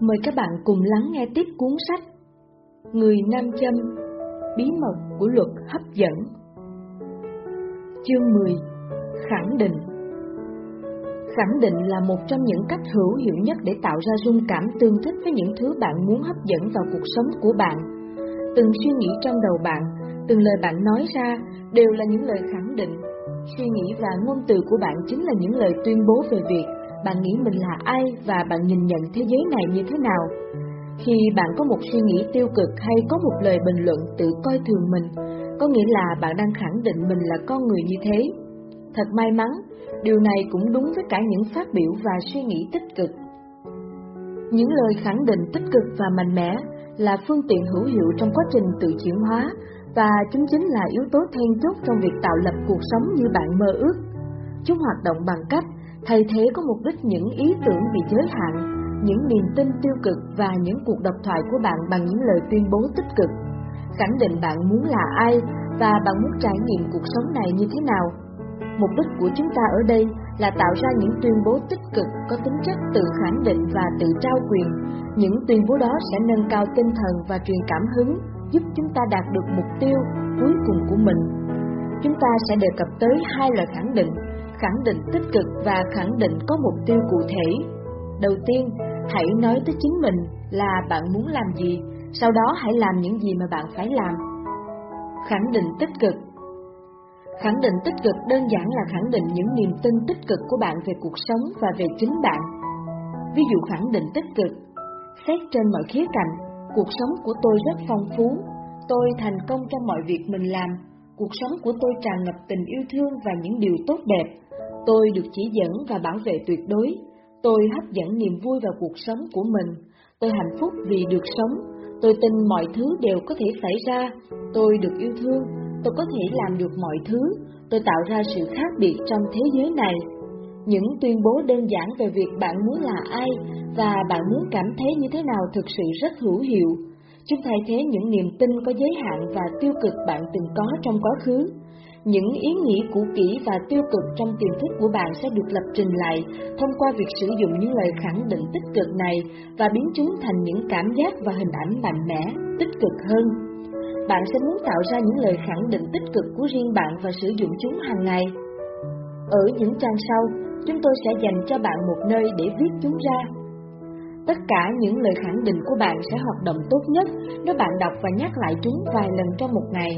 Mời các bạn cùng lắng nghe tiếp cuốn sách Người Nam Châm Bí mật của luật hấp dẫn Chương 10 Khẳng định Khẳng định là một trong những cách hữu hiệu nhất để tạo ra rung cảm tương thích với những thứ bạn muốn hấp dẫn vào cuộc sống của bạn. Từng suy nghĩ trong đầu bạn, từng lời bạn nói ra đều là những lời khẳng định. Suy nghĩ và ngôn từ của bạn chính là những lời tuyên bố về việc bạn nghĩ mình là ai và bạn nhìn nhận thế giới này như thế nào. Khi bạn có một suy nghĩ tiêu cực hay có một lời bình luận tự coi thường mình, có nghĩa là bạn đang khẳng định mình là con người như thế. Thật may mắn, điều này cũng đúng với cả những phát biểu và suy nghĩ tích cực. Những lời khẳng định tích cực và mạnh mẽ là phương tiện hữu hiệu trong quá trình tự chuyển hóa và chúng chính là yếu tố then chốt trong việc tạo lập cuộc sống như bạn mơ ước. Chúng hoạt động bằng cách thay thế có mục đích những ý tưởng bị giới hạn, những niềm tin tiêu cực và những cuộc độc thoại của bạn bằng những lời tuyên bố tích cực. Khẳng định bạn muốn là ai và bạn muốn trải nghiệm cuộc sống này như thế nào. Mục đích của chúng ta ở đây là tạo ra những tuyên bố tích cực có tính chất tự khẳng định và tự trao quyền. Những tuyên bố đó sẽ nâng cao tinh thần và truyền cảm hứng, giúp chúng ta đạt được mục tiêu cuối cùng của mình. Chúng ta sẽ đề cập tới hai loại khẳng định khẳng định tích cực và khẳng định có mục tiêu cụ thể. Đầu tiên, hãy nói tới chính mình là bạn muốn làm gì, sau đó hãy làm những gì mà bạn phải làm. Khẳng định tích cực Khẳng định tích cực đơn giản là khẳng định những niềm tin tích cực của bạn về cuộc sống và về chính bạn. Ví dụ khẳng định tích cực, xét trên mọi khía cạnh, cuộc sống của tôi rất phong phú, tôi thành công trong mọi việc mình làm, cuộc sống của tôi tràn ngập tình yêu thương và những điều tốt đẹp, Tôi được chỉ dẫn và bảo vệ tuyệt đối. Tôi hấp dẫn niềm vui vào cuộc sống của mình. Tôi hạnh phúc vì được sống. Tôi tin mọi thứ đều có thể xảy ra. Tôi được yêu thương. Tôi có thể làm được mọi thứ. Tôi tạo ra sự khác biệt trong thế giới này. Những tuyên bố đơn giản về việc bạn muốn là ai và bạn muốn cảm thấy như thế nào thực sự rất hữu hiệu. Chúng thay thế những niềm tin có giới hạn và tiêu cực bạn từng có trong quá khứ. Những ý nghĩ cũ kỹ và tiêu cực trong tiềm thức của bạn sẽ được lập trình lại thông qua việc sử dụng những lời khẳng định tích cực này và biến chúng thành những cảm giác và hình ảnh mạnh mẽ, tích cực hơn. Bạn sẽ muốn tạo ra những lời khẳng định tích cực của riêng bạn và sử dụng chúng hàng ngày. Ở những trang sau, chúng tôi sẽ dành cho bạn một nơi để viết chúng ra. Tất cả những lời khẳng định của bạn sẽ hoạt động tốt nhất nếu bạn đọc và nhắc lại chúng vài lần trong một ngày.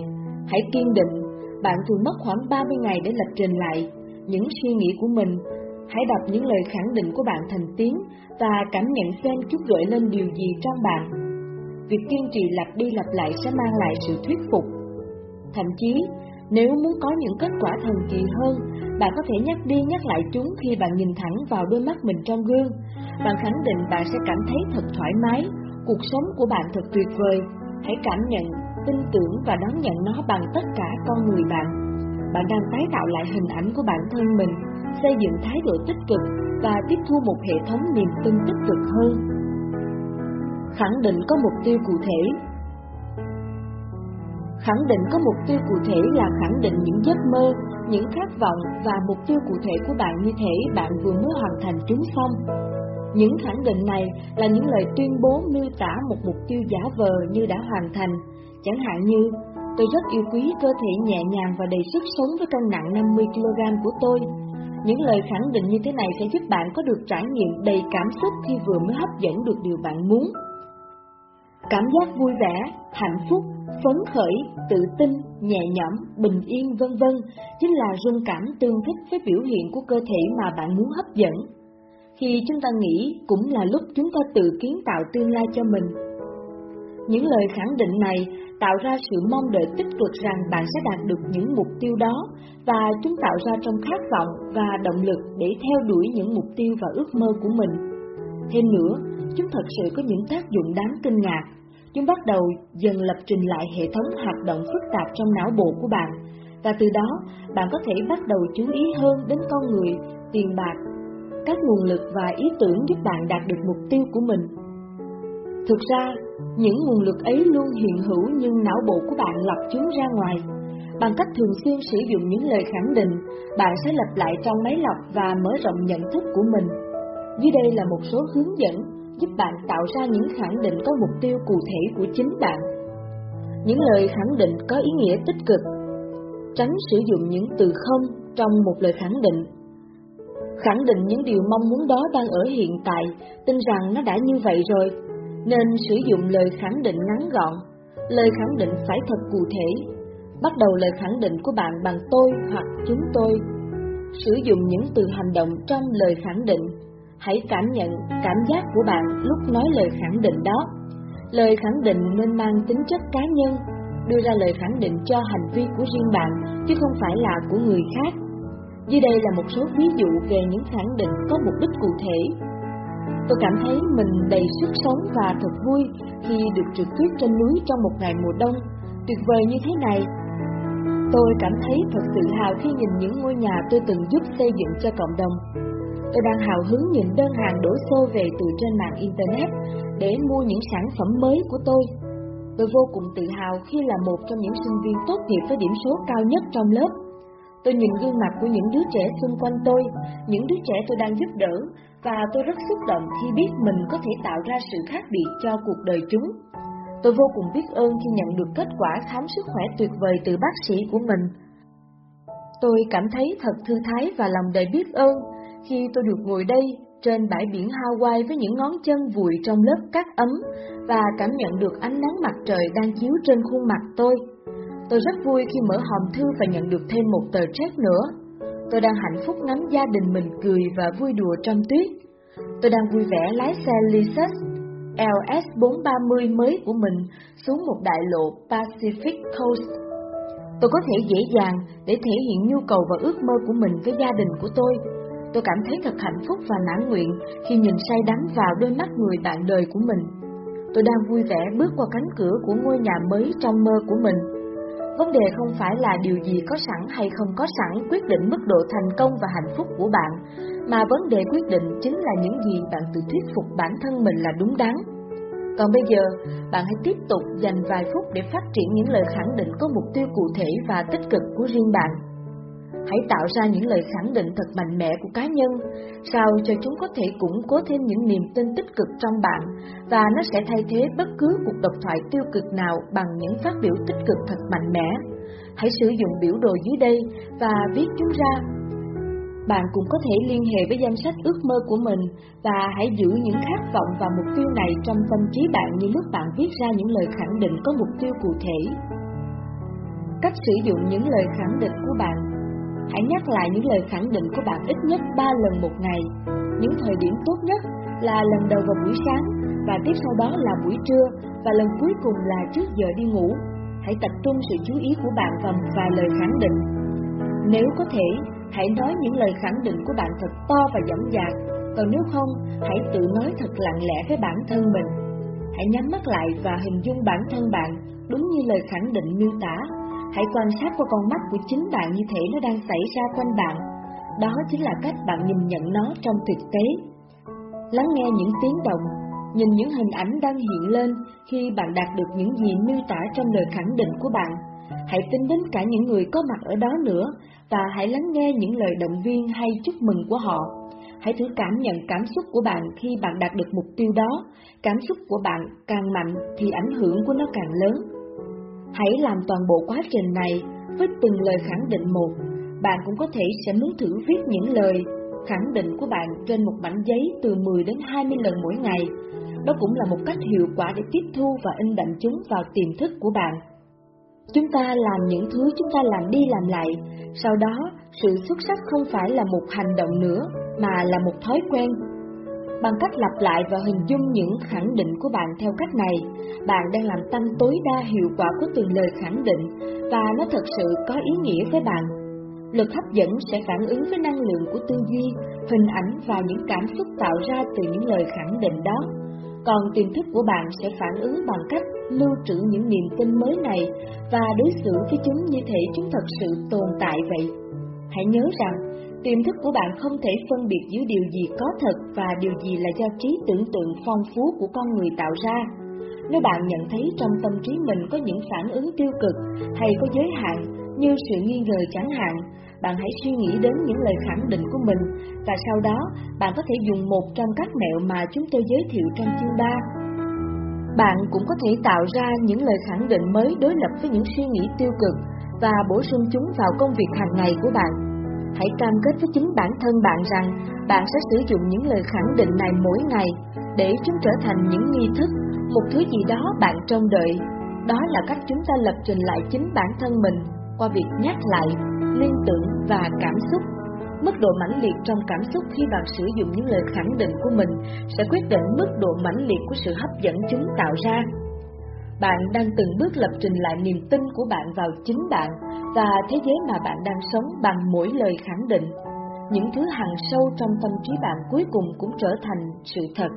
Hãy kiên định bạn thường mất khoảng 30 ngày để lập trình lại những suy nghĩ của mình. Hãy đọc những lời khẳng định của bạn thành tiếng và cảm nhận xem chúng gợi lên điều gì trong bạn. Việc kiên trì lặp đi lặp lại sẽ mang lại sự thuyết phục. Thậm chí, nếu muốn có những kết quả thần kỳ hơn, bạn có thể nhắc đi nhắc lại chúng khi bạn nhìn thẳng vào đôi mắt mình trong gương. Bạn khẳng định bạn sẽ cảm thấy thật thoải mái, cuộc sống của bạn thật tuyệt vời. Hãy cảm nhận tin tưởng và đón nhận nó bằng tất cả con người bạn. Bạn đang tái tạo lại hình ảnh của bản thân mình, xây dựng thái độ tích cực và tiếp thu một hệ thống niềm tin tích cực hơn. Khẳng định có mục tiêu cụ thể Khẳng định có mục tiêu cụ thể là khẳng định những giấc mơ, những khát vọng và mục tiêu cụ thể của bạn như thể bạn vừa mới hoàn thành chúng xong. Những khẳng định này là những lời tuyên bố miêu tả một mục tiêu giả vờ như đã hoàn thành, Chẳng hạn như, tôi rất yêu quý cơ thể nhẹ nhàng và đầy sức sống với cân nặng 50kg của tôi. Những lời khẳng định như thế này sẽ giúp bạn có được trải nghiệm đầy cảm xúc khi vừa mới hấp dẫn được điều bạn muốn. Cảm giác vui vẻ, hạnh phúc, phấn khởi, tự tin, nhẹ nhõm, bình yên vân vân chính là rung cảm tương thích với biểu hiện của cơ thể mà bạn muốn hấp dẫn. Khi chúng ta nghĩ cũng là lúc chúng ta tự kiến tạo tương lai cho mình. Những lời khẳng định này tạo ra sự mong đợi tích cực rằng bạn sẽ đạt được những mục tiêu đó và chúng tạo ra trong khát vọng và động lực để theo đuổi những mục tiêu và ước mơ của mình. Thêm nữa, chúng thật sự có những tác dụng đáng kinh ngạc. Chúng bắt đầu dần lập trình lại hệ thống hoạt động phức tạp trong não bộ của bạn, và từ đó bạn có thể bắt đầu chú ý hơn đến con người, tiền bạc, các nguồn lực và ý tưởng giúp bạn đạt được mục tiêu của mình. Thực ra, những nguồn lực ấy luôn hiện hữu nhưng não bộ của bạn lọc chúng ra ngoài. Bằng cách thường xuyên sử dụng những lời khẳng định, bạn sẽ lặp lại trong máy lọc và mở rộng nhận thức của mình. Dưới đây là một số hướng dẫn giúp bạn tạo ra những khẳng định có mục tiêu cụ thể của chính bạn. Những lời khẳng định có ý nghĩa tích cực. Tránh sử dụng những từ không trong một lời khẳng định. Khẳng định những điều mong muốn đó đang ở hiện tại, tin rằng nó đã như vậy rồi, nên sử dụng lời khẳng định ngắn gọn. Lời khẳng định phải thật cụ thể. Bắt đầu lời khẳng định của bạn bằng tôi hoặc chúng tôi. Sử dụng những từ hành động trong lời khẳng định. Hãy cảm nhận cảm giác của bạn lúc nói lời khẳng định đó. Lời khẳng định nên mang tính chất cá nhân, đưa ra lời khẳng định cho hành vi của riêng bạn, chứ không phải là của người khác. Dưới đây là một số ví dụ về những khẳng định có mục đích cụ thể. Tôi cảm thấy mình đầy sức sống và thật vui khi được trượt tuyết trên núi trong một ngày mùa đông tuyệt vời như thế này. Tôi cảm thấy thật tự hào khi nhìn những ngôi nhà tôi từng giúp xây dựng cho cộng đồng. Tôi đang hào hứng nhìn đơn hàng đổ xô về từ trên mạng Internet để mua những sản phẩm mới của tôi. Tôi vô cùng tự hào khi là một trong những sinh viên tốt nghiệp với điểm số cao nhất trong lớp. Tôi nhìn gương mặt của những đứa trẻ xung quanh tôi, những đứa trẻ tôi đang giúp đỡ, và tôi rất xúc động khi biết mình có thể tạo ra sự khác biệt cho cuộc đời chúng. Tôi vô cùng biết ơn khi nhận được kết quả khám sức khỏe tuyệt vời từ bác sĩ của mình. Tôi cảm thấy thật thư thái và lòng đầy biết ơn khi tôi được ngồi đây trên bãi biển Hawaii với những ngón chân vùi trong lớp cát ấm và cảm nhận được ánh nắng mặt trời đang chiếu trên khuôn mặt tôi. Tôi rất vui khi mở hòm thư và nhận được thêm một tờ check nữa. Tôi đang hạnh phúc ngắm gia đình mình cười và vui đùa trong tuyết. Tôi đang vui vẻ lái xe Lexus LS430 mới của mình xuống một đại lộ Pacific Coast. Tôi có thể dễ dàng để thể hiện nhu cầu và ước mơ của mình với gia đình của tôi. Tôi cảm thấy thật hạnh phúc và mãn nguyện khi nhìn say đắm vào đôi mắt người bạn đời của mình. Tôi đang vui vẻ bước qua cánh cửa của ngôi nhà mới trong mơ của mình. Vấn đề không phải là điều gì có sẵn hay không có sẵn quyết định mức độ thành công và hạnh phúc của bạn, mà vấn đề quyết định chính là những gì bạn tự thuyết phục bản thân mình là đúng đắn. Còn bây giờ, bạn hãy tiếp tục dành vài phút để phát triển những lời khẳng định có mục tiêu cụ thể và tích cực của riêng bạn. Hãy tạo ra những lời khẳng định thật mạnh mẽ của cá nhân, sao cho chúng có thể củng cố thêm những niềm tin tích cực trong bạn, và nó sẽ thay thế bất cứ cuộc độc thoại tiêu cực nào bằng những phát biểu tích cực thật mạnh mẽ. Hãy sử dụng biểu đồ dưới đây và viết chúng ra bạn cũng có thể liên hệ với danh sách ước mơ của mình và hãy giữ những khát vọng và mục tiêu này trong tâm trí bạn như lúc bạn viết ra những lời khẳng định có mục tiêu cụ thể. Cách sử dụng những lời khẳng định của bạn Hãy nhắc lại những lời khẳng định của bạn ít nhất 3 lần một ngày. Những thời điểm tốt nhất là lần đầu vào buổi sáng và tiếp sau đó là buổi trưa và lần cuối cùng là trước giờ đi ngủ. Hãy tập trung sự chú ý của bạn vào một vài lời khẳng định. Nếu có thể, hãy nói những lời khẳng định của bạn thật to và dõng dạc, còn nếu không, hãy tự nói thật lặng lẽ với bản thân mình. Hãy nhắm mắt lại và hình dung bản thân bạn đúng như lời khẳng định miêu tả Hãy quan sát qua con mắt của chính bạn như thể nó đang xảy ra quanh bạn. Đó chính là cách bạn nhìn nhận nó trong thực tế. Lắng nghe những tiếng động, nhìn những hình ảnh đang hiện lên khi bạn đạt được những gì miêu tả trong lời khẳng định của bạn. Hãy tính đến cả những người có mặt ở đó nữa và hãy lắng nghe những lời động viên hay chúc mừng của họ. Hãy thử cảm nhận cảm xúc của bạn khi bạn đạt được mục tiêu đó. Cảm xúc của bạn càng mạnh thì ảnh hưởng của nó càng lớn. Hãy làm toàn bộ quá trình này với từng lời khẳng định một. Bạn cũng có thể sẽ muốn thử viết những lời khẳng định của bạn trên một mảnh giấy từ 10 đến 20 lần mỗi ngày. Đó cũng là một cách hiệu quả để tiếp thu và in đậm chúng vào tiềm thức của bạn. Chúng ta làm những thứ chúng ta làm đi làm lại, sau đó sự xuất sắc không phải là một hành động nữa, mà là một thói quen Bằng cách lặp lại và hình dung những khẳng định của bạn theo cách này, bạn đang làm tăng tối đa hiệu quả của từng lời khẳng định và nó thật sự có ý nghĩa với bạn. Lực hấp dẫn sẽ phản ứng với năng lượng của tư duy, hình ảnh và những cảm xúc tạo ra từ những lời khẳng định đó. Còn tiềm thức của bạn sẽ phản ứng bằng cách lưu trữ những niềm tin mới này và đối xử với chúng như thể chúng thật sự tồn tại vậy. Hãy nhớ rằng, Tiềm thức của bạn không thể phân biệt giữa điều gì có thật và điều gì là do trí tưởng tượng phong phú của con người tạo ra. Nếu bạn nhận thấy trong tâm trí mình có những phản ứng tiêu cực hay có giới hạn như sự nghi ngờ chẳng hạn, bạn hãy suy nghĩ đến những lời khẳng định của mình và sau đó bạn có thể dùng một trong các mẹo mà chúng tôi giới thiệu trong chương 3. Bạn cũng có thể tạo ra những lời khẳng định mới đối lập với những suy nghĩ tiêu cực và bổ sung chúng vào công việc hàng ngày của bạn. Hãy cam kết với chính bản thân bạn rằng bạn sẽ sử dụng những lời khẳng định này mỗi ngày để chúng trở thành những nghi thức, một thứ gì đó bạn trông đợi. Đó là cách chúng ta lập trình lại chính bản thân mình qua việc nhắc lại, liên tưởng và cảm xúc. Mức độ mãnh liệt trong cảm xúc khi bạn sử dụng những lời khẳng định của mình sẽ quyết định mức độ mãnh liệt của sự hấp dẫn chúng tạo ra. Bạn đang từng bước lập trình lại niềm tin của bạn vào chính bạn và thế giới mà bạn đang sống bằng mỗi lời khẳng định. Những thứ hằng sâu trong tâm trí bạn cuối cùng cũng trở thành sự thật.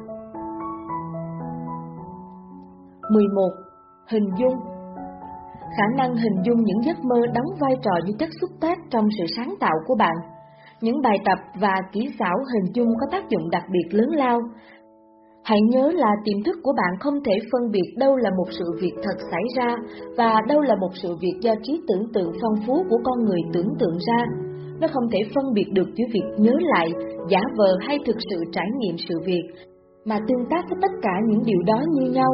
11. Hình dung Khả năng hình dung những giấc mơ đóng vai trò như chất xúc tác trong sự sáng tạo của bạn. Những bài tập và kỹ xảo hình dung có tác dụng đặc biệt lớn lao. Hãy nhớ là tiềm thức của bạn không thể phân biệt đâu là một sự việc thật xảy ra và đâu là một sự việc do trí tưởng tượng phong phú của con người tưởng tượng ra. Nó không thể phân biệt được giữa việc nhớ lại, giả vờ hay thực sự trải nghiệm sự việc, mà tương tác với tất cả những điều đó như nhau.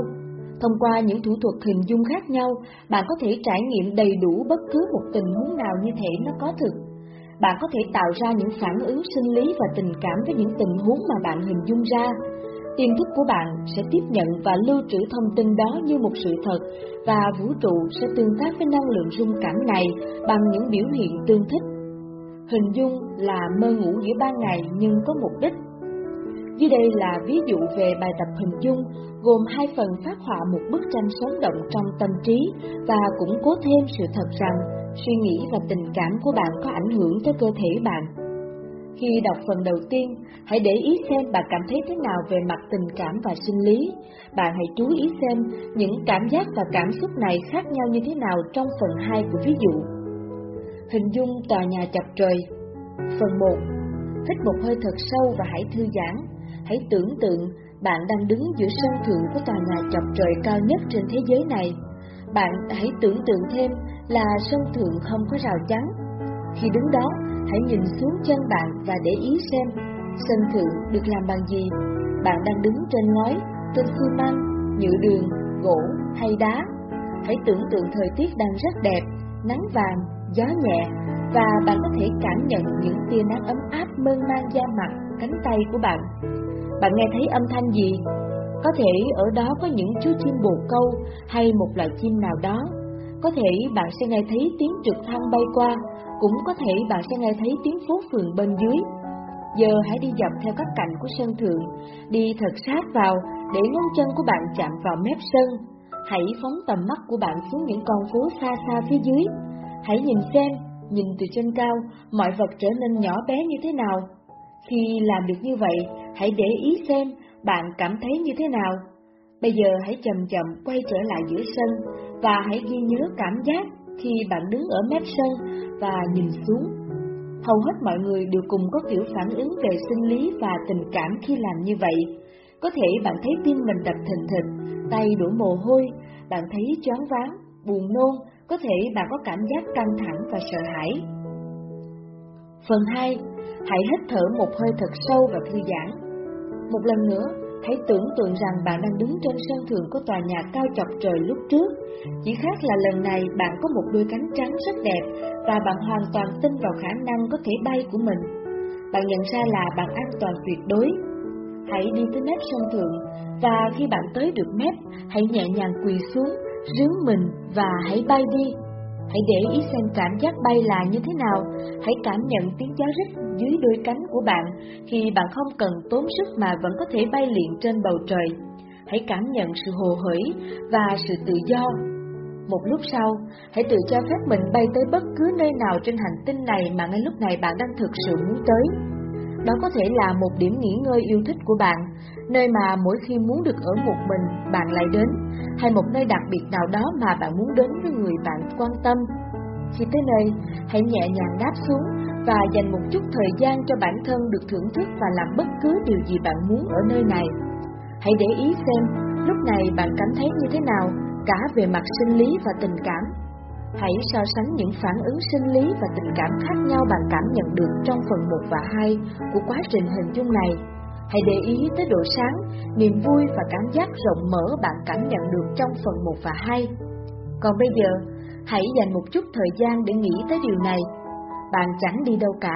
Thông qua những thủ thuật hình dung khác nhau, bạn có thể trải nghiệm đầy đủ bất cứ một tình huống nào như thể nó có thực. Bạn có thể tạo ra những phản ứng sinh lý và tình cảm với những tình huống mà bạn hình dung ra. Tiềm thức của bạn sẽ tiếp nhận và lưu trữ thông tin đó như một sự thật và vũ trụ sẽ tương tác với năng lượng rung cảm này bằng những biểu hiện tương thích. Hình dung là mơ ngủ giữa ban ngày nhưng có mục đích dưới đây là ví dụ về bài tập hình dung, gồm hai phần phát họa một bức tranh sống động trong tâm trí và củng cố thêm sự thật rằng suy nghĩ và tình cảm của bạn có ảnh hưởng tới cơ thể bạn. Khi đọc phần đầu tiên, hãy để ý xem bạn cảm thấy thế nào về mặt tình cảm và sinh lý. Bạn hãy chú ý xem những cảm giác và cảm xúc này khác nhau như thế nào trong phần 2 của ví dụ. Hình dung tòa nhà chọc trời Phần 1 Hít một hơi thật sâu và hãy thư giãn Hãy tưởng tượng bạn đang đứng giữa sân thượng của tòa nhà chọc trời cao nhất trên thế giới này. Bạn hãy tưởng tượng thêm là sân thượng không có rào chắn. Khi đứng đó, hãy nhìn xuống chân bạn và để ý xem sân thượng được làm bằng gì. Bạn đang đứng trên ngói, trên xi măng, nhựa đường, gỗ hay đá. Hãy tưởng tượng thời tiết đang rất đẹp, nắng vàng, gió nhẹ và bạn có thể cảm nhận những tia nắng ấm áp mơn man da mặt, cánh tay của bạn. Bạn nghe thấy âm thanh gì? Có thể ở đó có những chú chim bồ câu hay một loại chim nào đó. Có thể bạn sẽ nghe thấy tiếng trực thăng bay qua, cũng có thể bạn sẽ nghe thấy tiếng phố phường bên dưới. Giờ hãy đi dọc theo các cạnh của sân thượng, đi thật sát vào để ngón chân của bạn chạm vào mép sân. Hãy phóng tầm mắt của bạn xuống những con phố xa xa phía dưới. Hãy nhìn xem, nhìn từ trên cao, mọi vật trở nên nhỏ bé như thế nào. Khi làm được như vậy, hãy để ý xem bạn cảm thấy như thế nào. Bây giờ hãy chậm chậm quay trở lại giữa sân và hãy ghi nhớ cảm giác khi bạn đứng ở mép sân và nhìn xuống. Hầu hết mọi người đều cùng có kiểu phản ứng về sinh lý và tình cảm khi làm như vậy. Có thể bạn thấy tim mình đập thình thịch, tay đổ mồ hôi, bạn thấy choáng váng, buồn nôn, có thể bạn có cảm giác căng thẳng và sợ hãi. Phần 2. Hãy hít thở một hơi thật sâu và thư giãn. Một lần nữa, hãy tưởng tượng rằng bạn đang đứng trên sân thượng của tòa nhà cao chọc trời lúc trước. Chỉ khác là lần này bạn có một đôi cánh trắng rất đẹp và bạn hoàn toàn tin vào khả năng có thể bay của mình. Bạn nhận ra là bạn an toàn tuyệt đối. Hãy đi tới mép sân thượng và khi bạn tới được mép, hãy nhẹ nhàng quỳ xuống, rướn mình và hãy bay đi. Hãy để ý xem cảm giác bay là như thế nào, hãy cảm nhận tiếng gió rít dưới đôi cánh của bạn khi bạn không cần tốn sức mà vẫn có thể bay liền trên bầu trời. Hãy cảm nhận sự hồ hởi và sự tự do. Một lúc sau, hãy tự cho phép mình bay tới bất cứ nơi nào trên hành tinh này mà ngay lúc này bạn đang thực sự muốn tới. Đó có thể là một điểm nghỉ ngơi yêu thích của bạn, nơi mà mỗi khi muốn được ở một mình bạn lại đến, hay một nơi đặc biệt nào đó mà bạn muốn đến với người bạn quan tâm. Khi tới nơi, hãy nhẹ nhàng đáp xuống và dành một chút thời gian cho bản thân được thưởng thức và làm bất cứ điều gì bạn muốn ở nơi này. Hãy để ý xem lúc này bạn cảm thấy như thế nào, cả về mặt sinh lý và tình cảm. Hãy so sánh những phản ứng sinh lý và tình cảm khác nhau bạn cảm nhận được trong phần 1 và 2 của quá trình hình dung này. Hãy để ý tới độ sáng, niềm vui và cảm giác rộng mở bạn cảm nhận được trong phần 1 và 2. Còn bây giờ, hãy dành một chút thời gian để nghĩ tới điều này. Bạn chẳng đi đâu cả,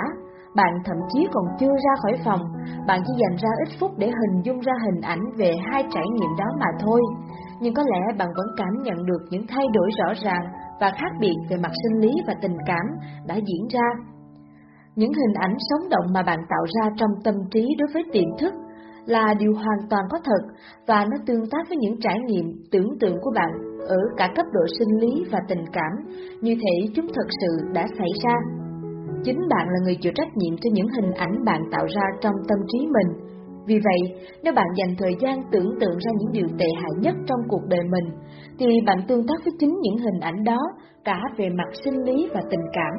bạn thậm chí còn chưa ra khỏi phòng, bạn chỉ dành ra ít phút để hình dung ra hình ảnh về hai trải nghiệm đó mà thôi. Nhưng có lẽ bạn vẫn cảm nhận được những thay đổi rõ ràng và khác biệt về mặt sinh lý và tình cảm đã diễn ra. Những hình ảnh sống động mà bạn tạo ra trong tâm trí đối với tiềm thức là điều hoàn toàn có thật và nó tương tác với những trải nghiệm, tưởng tượng của bạn ở cả cấp độ sinh lý và tình cảm, như thể chúng thật sự đã xảy ra. Chính bạn là người chịu trách nhiệm cho những hình ảnh bạn tạo ra trong tâm trí mình. Vì vậy, nếu bạn dành thời gian tưởng tượng ra những điều tệ hại nhất trong cuộc đời mình, thì bạn tương tác với chính những hình ảnh đó cả về mặt sinh lý và tình cảm,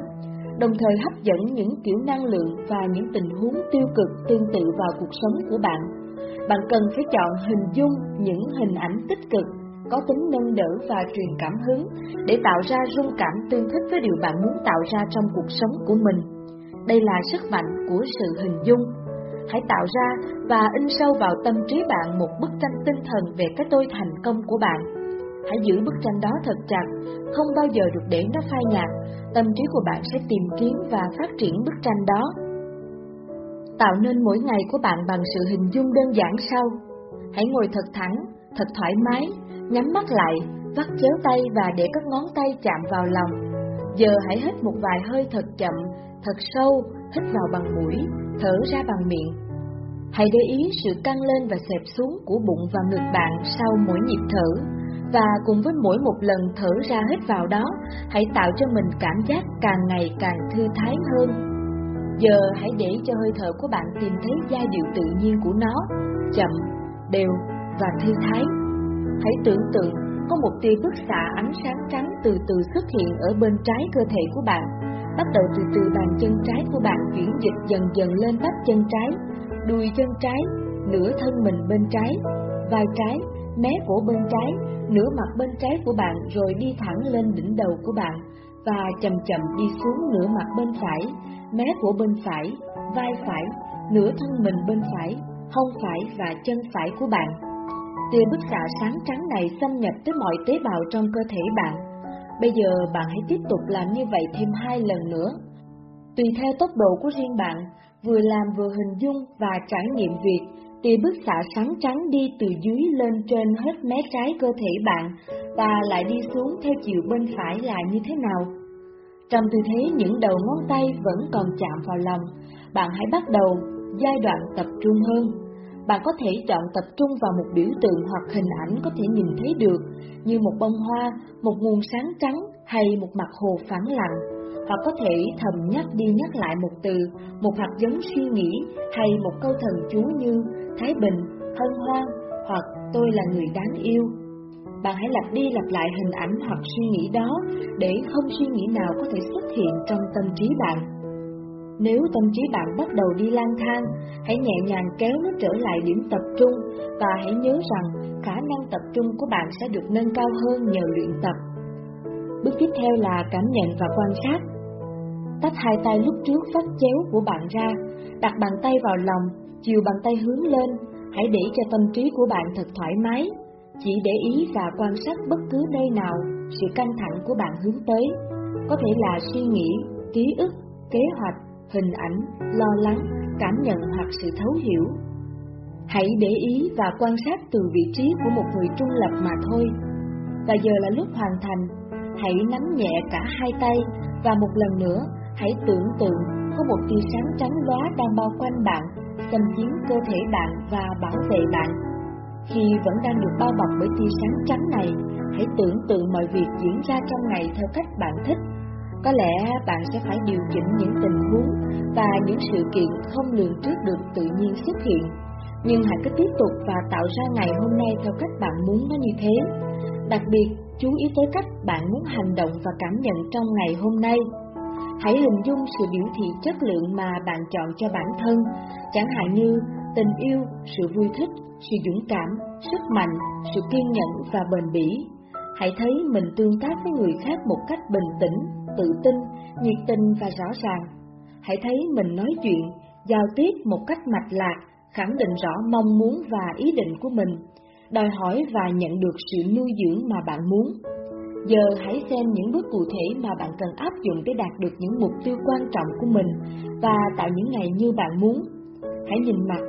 đồng thời hấp dẫn những kiểu năng lượng và những tình huống tiêu cực tương tự vào cuộc sống của bạn. Bạn cần phải chọn hình dung những hình ảnh tích cực, có tính nâng đỡ và truyền cảm hứng để tạo ra rung cảm tương thích với điều bạn muốn tạo ra trong cuộc sống của mình. Đây là sức mạnh của sự hình dung. Hãy tạo ra và in sâu vào tâm trí bạn một bức tranh tinh thần về cái tôi thành công của bạn. Hãy giữ bức tranh đó thật chặt, không bao giờ được để nó phai nhạt, tâm trí của bạn sẽ tìm kiếm và phát triển bức tranh đó. Tạo nên mỗi ngày của bạn bằng sự hình dung đơn giản sau. Hãy ngồi thật thẳng, thật thoải mái, nhắm mắt lại, vắt chéo tay và để các ngón tay chạm vào lòng. Giờ hãy hít một vài hơi thật chậm, thật sâu, hít vào bằng mũi, thở ra bằng miệng. Hãy để ý sự căng lên và xẹp xuống của bụng và ngực bạn sau mỗi nhịp thở và cùng với mỗi một lần thở ra hít vào đó, hãy tạo cho mình cảm giác càng ngày càng thư thái hơn. Giờ hãy để cho hơi thở của bạn tìm thấy giai điệu tự nhiên của nó, chậm, đều và thư thái. Hãy tưởng tượng có một tia bức xạ ánh sáng trắng từ từ xuất hiện ở bên trái cơ thể của bạn. Bắt đầu từ từ bàn chân trái của bạn chuyển dịch dần dần lên bắp chân trái, đùi chân trái, nửa thân mình bên trái, vai trái, mé cổ bên trái, nửa mặt bên trái của bạn rồi đi thẳng lên đỉnh đầu của bạn và chậm chậm đi xuống nửa mặt bên phải, mé cổ bên phải, vai phải, nửa thân mình bên phải, hông phải và chân phải của bạn. Tia bức xạ sáng trắng này xâm nhập tới mọi tế bào trong cơ thể bạn. Bây giờ bạn hãy tiếp tục làm như vậy thêm hai lần nữa. Tùy theo tốc độ của riêng bạn, vừa làm vừa hình dung và trải nghiệm việc tia bức xạ sáng trắng đi từ dưới lên trên hết mé trái cơ thể bạn và lại đi xuống theo chiều bên phải là như thế nào. Trong tư thế những đầu ngón tay vẫn còn chạm vào lòng, bạn hãy bắt đầu giai đoạn tập trung hơn. Bạn có thể chọn tập trung vào một biểu tượng hoặc hình ảnh có thể nhìn thấy được, như một bông hoa, một nguồn sáng trắng hay một mặt hồ phẳng lặng hoặc có thể thầm nhắc đi nhắc lại một từ, một hạt giống suy nghĩ hay một câu thần chú như Thái Bình, Hân Hoan hoặc Tôi là người đáng yêu. Bạn hãy lặp đi lặp lại hình ảnh hoặc suy nghĩ đó để không suy nghĩ nào có thể xuất hiện trong tâm trí bạn. Nếu tâm trí bạn bắt đầu đi lang thang, hãy nhẹ nhàng kéo nó trở lại điểm tập trung và hãy nhớ rằng khả năng tập trung của bạn sẽ được nâng cao hơn nhờ luyện tập. Bước tiếp theo là cảm nhận và quan sát. Tách hai tay lúc trước vắt chéo của bạn ra, đặt bàn tay vào lòng, chiều bàn tay hướng lên, hãy để cho tâm trí của bạn thật thoải mái. Chỉ để ý và quan sát bất cứ nơi nào sự căng thẳng của bạn hướng tới, có thể là suy nghĩ, ký ức, kế hoạch, hình ảnh, lo lắng, cảm nhận hoặc sự thấu hiểu. Hãy để ý và quan sát từ vị trí của một người trung lập mà thôi. Và giờ là lúc hoàn thành, hãy nắm nhẹ cả hai tay và một lần nữa Hãy tưởng tượng có một tia sáng trắng lóa đang bao quanh bạn, xâm chiếm cơ thể bạn và bảo vệ bạn. Khi vẫn đang được bao bọc bởi tia sáng trắng này, hãy tưởng tượng mọi việc diễn ra trong ngày theo cách bạn thích. Có lẽ bạn sẽ phải điều chỉnh những tình huống và những sự kiện không lường trước được tự nhiên xuất hiện. Nhưng hãy cứ tiếp tục và tạo ra ngày hôm nay theo cách bạn muốn nó như thế. Đặc biệt, chú ý tới cách bạn muốn hành động và cảm nhận trong ngày hôm nay. Hãy hình dung sự biểu thị chất lượng mà bạn chọn cho bản thân, chẳng hạn như tình yêu, sự vui thích, sự dũng cảm, sức mạnh, sự kiên nhẫn và bền bỉ. Hãy thấy mình tương tác với người khác một cách bình tĩnh, tự tin, nhiệt tình và rõ ràng. Hãy thấy mình nói chuyện, giao tiếp một cách mạch lạc, khẳng định rõ mong muốn và ý định của mình, đòi hỏi và nhận được sự nuôi dưỡng mà bạn muốn. Giờ hãy xem những bước cụ thể mà bạn cần áp dụng để đạt được những mục tiêu quan trọng của mình và tạo những ngày như bạn muốn. Hãy nhìn mặt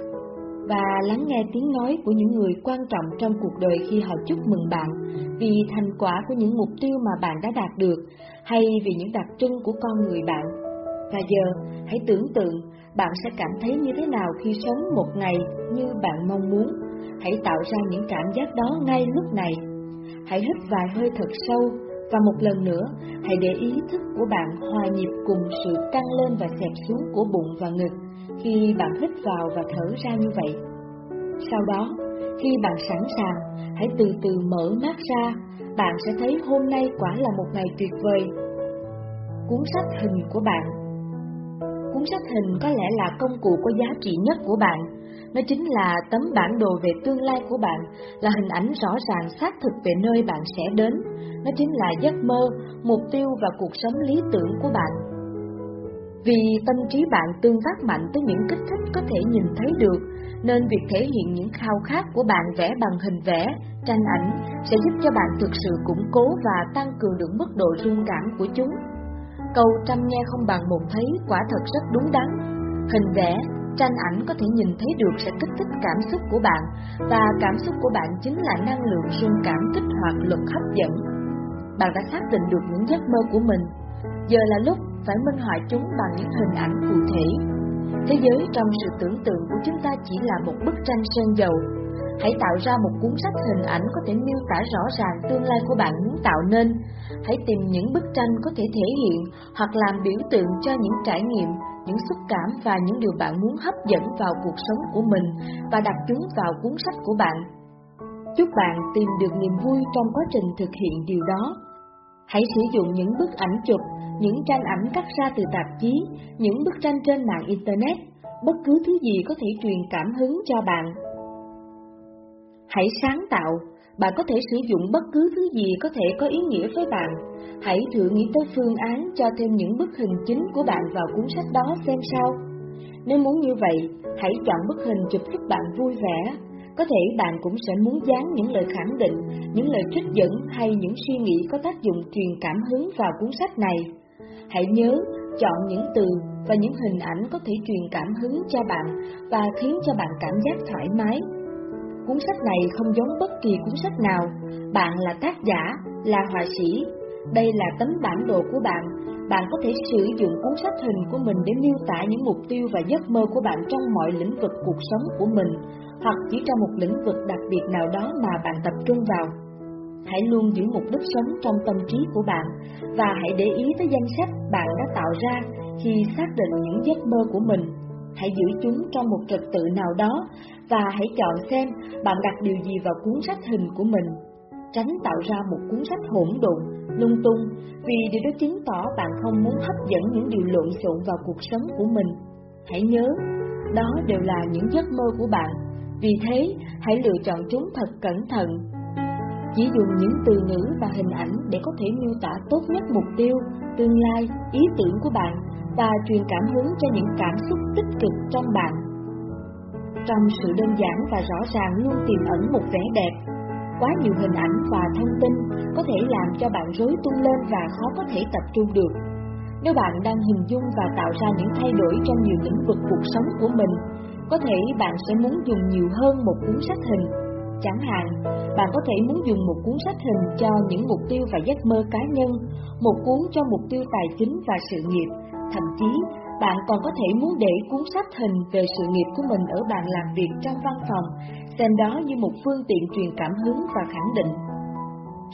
và lắng nghe tiếng nói của những người quan trọng trong cuộc đời khi họ chúc mừng bạn vì thành quả của những mục tiêu mà bạn đã đạt được hay vì những đặc trưng của con người bạn. Và giờ, hãy tưởng tượng bạn sẽ cảm thấy như thế nào khi sống một ngày như bạn mong muốn. Hãy tạo ra những cảm giác đó ngay lúc này. Hãy hít vài hơi thật sâu và một lần nữa, hãy để ý thức của bạn hòa nhịp cùng sự căng lên và xẹp xuống của bụng và ngực khi bạn hít vào và thở ra như vậy. Sau đó, khi bạn sẵn sàng, hãy từ từ mở mắt ra, bạn sẽ thấy hôm nay quả là một ngày tuyệt vời. Cuốn sách hình của bạn Cuốn sách hình có lẽ là công cụ có giá trị nhất của bạn. Nó chính là tấm bản đồ về tương lai của bạn, là hình ảnh rõ ràng xác thực về nơi bạn sẽ đến. Nó chính là giấc mơ, mục tiêu và cuộc sống lý tưởng của bạn. Vì tâm trí bạn tương tác mạnh tới những kích thích có thể nhìn thấy được, nên việc thể hiện những khao khát của bạn vẽ bằng hình vẽ, tranh ảnh sẽ giúp cho bạn thực sự củng cố và tăng cường được mức độ rung cảm của chúng. Câu trăm nghe không bằng một thấy quả thật rất đúng đắn. Hình vẽ, tranh ảnh có thể nhìn thấy được sẽ kích thích cảm xúc của bạn, và cảm xúc của bạn chính là năng lượng rung cảm kích hoạt luật hấp dẫn. Bạn đã xác định được những giấc mơ của mình. Giờ là lúc phải minh họa chúng bằng những hình ảnh cụ thể. Thế giới trong sự tưởng tượng của chúng ta chỉ là một bức tranh sơn dầu. Hãy tạo ra một cuốn sách hình ảnh có thể miêu tả rõ ràng tương lai của bạn muốn tạo nên. Hãy tìm những bức tranh có thể thể hiện hoặc làm biểu tượng cho những trải nghiệm, những xúc cảm và những điều bạn muốn hấp dẫn vào cuộc sống của mình và đặt chúng vào cuốn sách của bạn. Chúc bạn tìm được niềm vui trong quá trình thực hiện điều đó. Hãy sử dụng những bức ảnh chụp, những tranh ảnh cắt ra từ tạp chí, những bức tranh trên mạng Internet, bất cứ thứ gì có thể truyền cảm hứng cho bạn. Hãy sáng tạo, bạn có thể sử dụng bất cứ thứ gì có thể có ý nghĩa với bạn. Hãy thử nghĩ tới phương án cho thêm những bức hình chính của bạn vào cuốn sách đó xem sao. Nếu muốn như vậy, hãy chọn bức hình chụp giúp bạn vui vẻ, có thể bạn cũng sẽ muốn dán những lời khẳng định, những lời trích dẫn hay những suy nghĩ có tác dụng truyền cảm hứng vào cuốn sách này. Hãy nhớ chọn những từ và những hình ảnh có thể truyền cảm hứng cho bạn và khiến cho bạn cảm giác thoải mái. Cuốn sách này không giống bất kỳ cuốn sách nào, bạn là tác giả, là họa sĩ. Đây là tấm bản đồ của bạn, bạn có thể sử dụng cuốn sách hình của mình để miêu tả những mục tiêu và giấc mơ của bạn trong mọi lĩnh vực cuộc sống của mình, hoặc chỉ trong một lĩnh vực đặc biệt nào đó mà bạn tập trung vào. Hãy luôn giữ mục đích sống trong tâm trí của bạn và hãy để ý tới danh sách bạn đã tạo ra khi xác định những giấc mơ của mình. Hãy giữ chúng trong một trật tự nào đó và hãy chọn xem bạn đặt điều gì vào cuốn sách hình của mình. Tránh tạo ra một cuốn sách hỗn độn, lung tung vì điều đó chứng tỏ bạn không muốn hấp dẫn những điều lộn xộn vào cuộc sống của mình. Hãy nhớ, đó đều là những giấc mơ của bạn vì thế, hãy lựa chọn chúng thật cẩn thận. Chỉ dùng những từ ngữ và hình ảnh để có thể miêu tả tốt nhất mục tiêu, tương lai, ý tưởng của bạn và truyền cảm hứng cho những cảm xúc tích cực trong bạn. Trong sự đơn giản và rõ ràng luôn tiềm ẩn một vẻ đẹp. Quá nhiều hình ảnh và thông tin có thể làm cho bạn rối tung lên và khó có thể tập trung được. Nếu bạn đang hình dung và tạo ra những thay đổi trong nhiều lĩnh vực cuộc sống của mình, có thể bạn sẽ muốn dùng nhiều hơn một cuốn sách hình. Chẳng hạn, bạn có thể muốn dùng một cuốn sách hình cho những mục tiêu và giấc mơ cá nhân, một cuốn cho mục tiêu tài chính và sự nghiệp. Thậm chí, bạn còn có thể muốn để cuốn sách hình về sự nghiệp của mình ở bàn làm việc trong văn phòng, xem đó như một phương tiện truyền cảm hứng và khẳng định.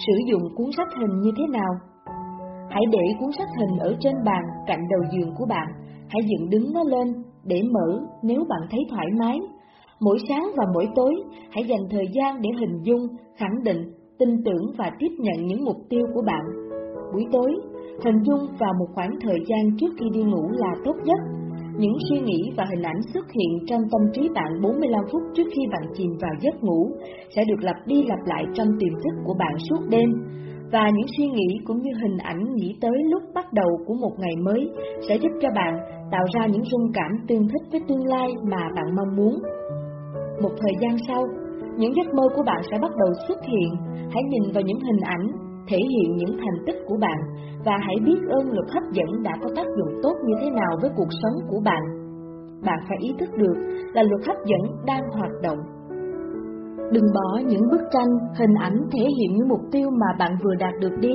Sử dụng cuốn sách hình như thế nào? Hãy để cuốn sách hình ở trên bàn cạnh đầu giường của bạn, hãy dựng đứng nó lên để mở nếu bạn thấy thoải mái. Mỗi sáng và mỗi tối, hãy dành thời gian để hình dung, khẳng định, tin tưởng và tiếp nhận những mục tiêu của bạn. Buổi tối, hình dung vào một khoảng thời gian trước khi đi ngủ là tốt nhất. những suy nghĩ và hình ảnh xuất hiện trong tâm trí bạn 45 phút trước khi bạn chìm vào giấc ngủ sẽ được lặp đi lặp lại trong tiềm thức của bạn suốt đêm. Và những suy nghĩ cũng như hình ảnh nghĩ tới lúc bắt đầu của một ngày mới sẽ giúp cho bạn tạo ra những rung cảm tương thích với tương lai mà bạn mong muốn. Một thời gian sau, những giấc mơ của bạn sẽ bắt đầu xuất hiện. Hãy nhìn vào những hình ảnh, thể hiện những thành tích của bạn và hãy biết ơn luật hấp dẫn đã có tác dụng tốt như thế nào với cuộc sống của bạn. Bạn phải ý thức được là luật hấp dẫn đang hoạt động. Đừng bỏ những bức tranh, hình ảnh thể hiện những mục tiêu mà bạn vừa đạt được đi.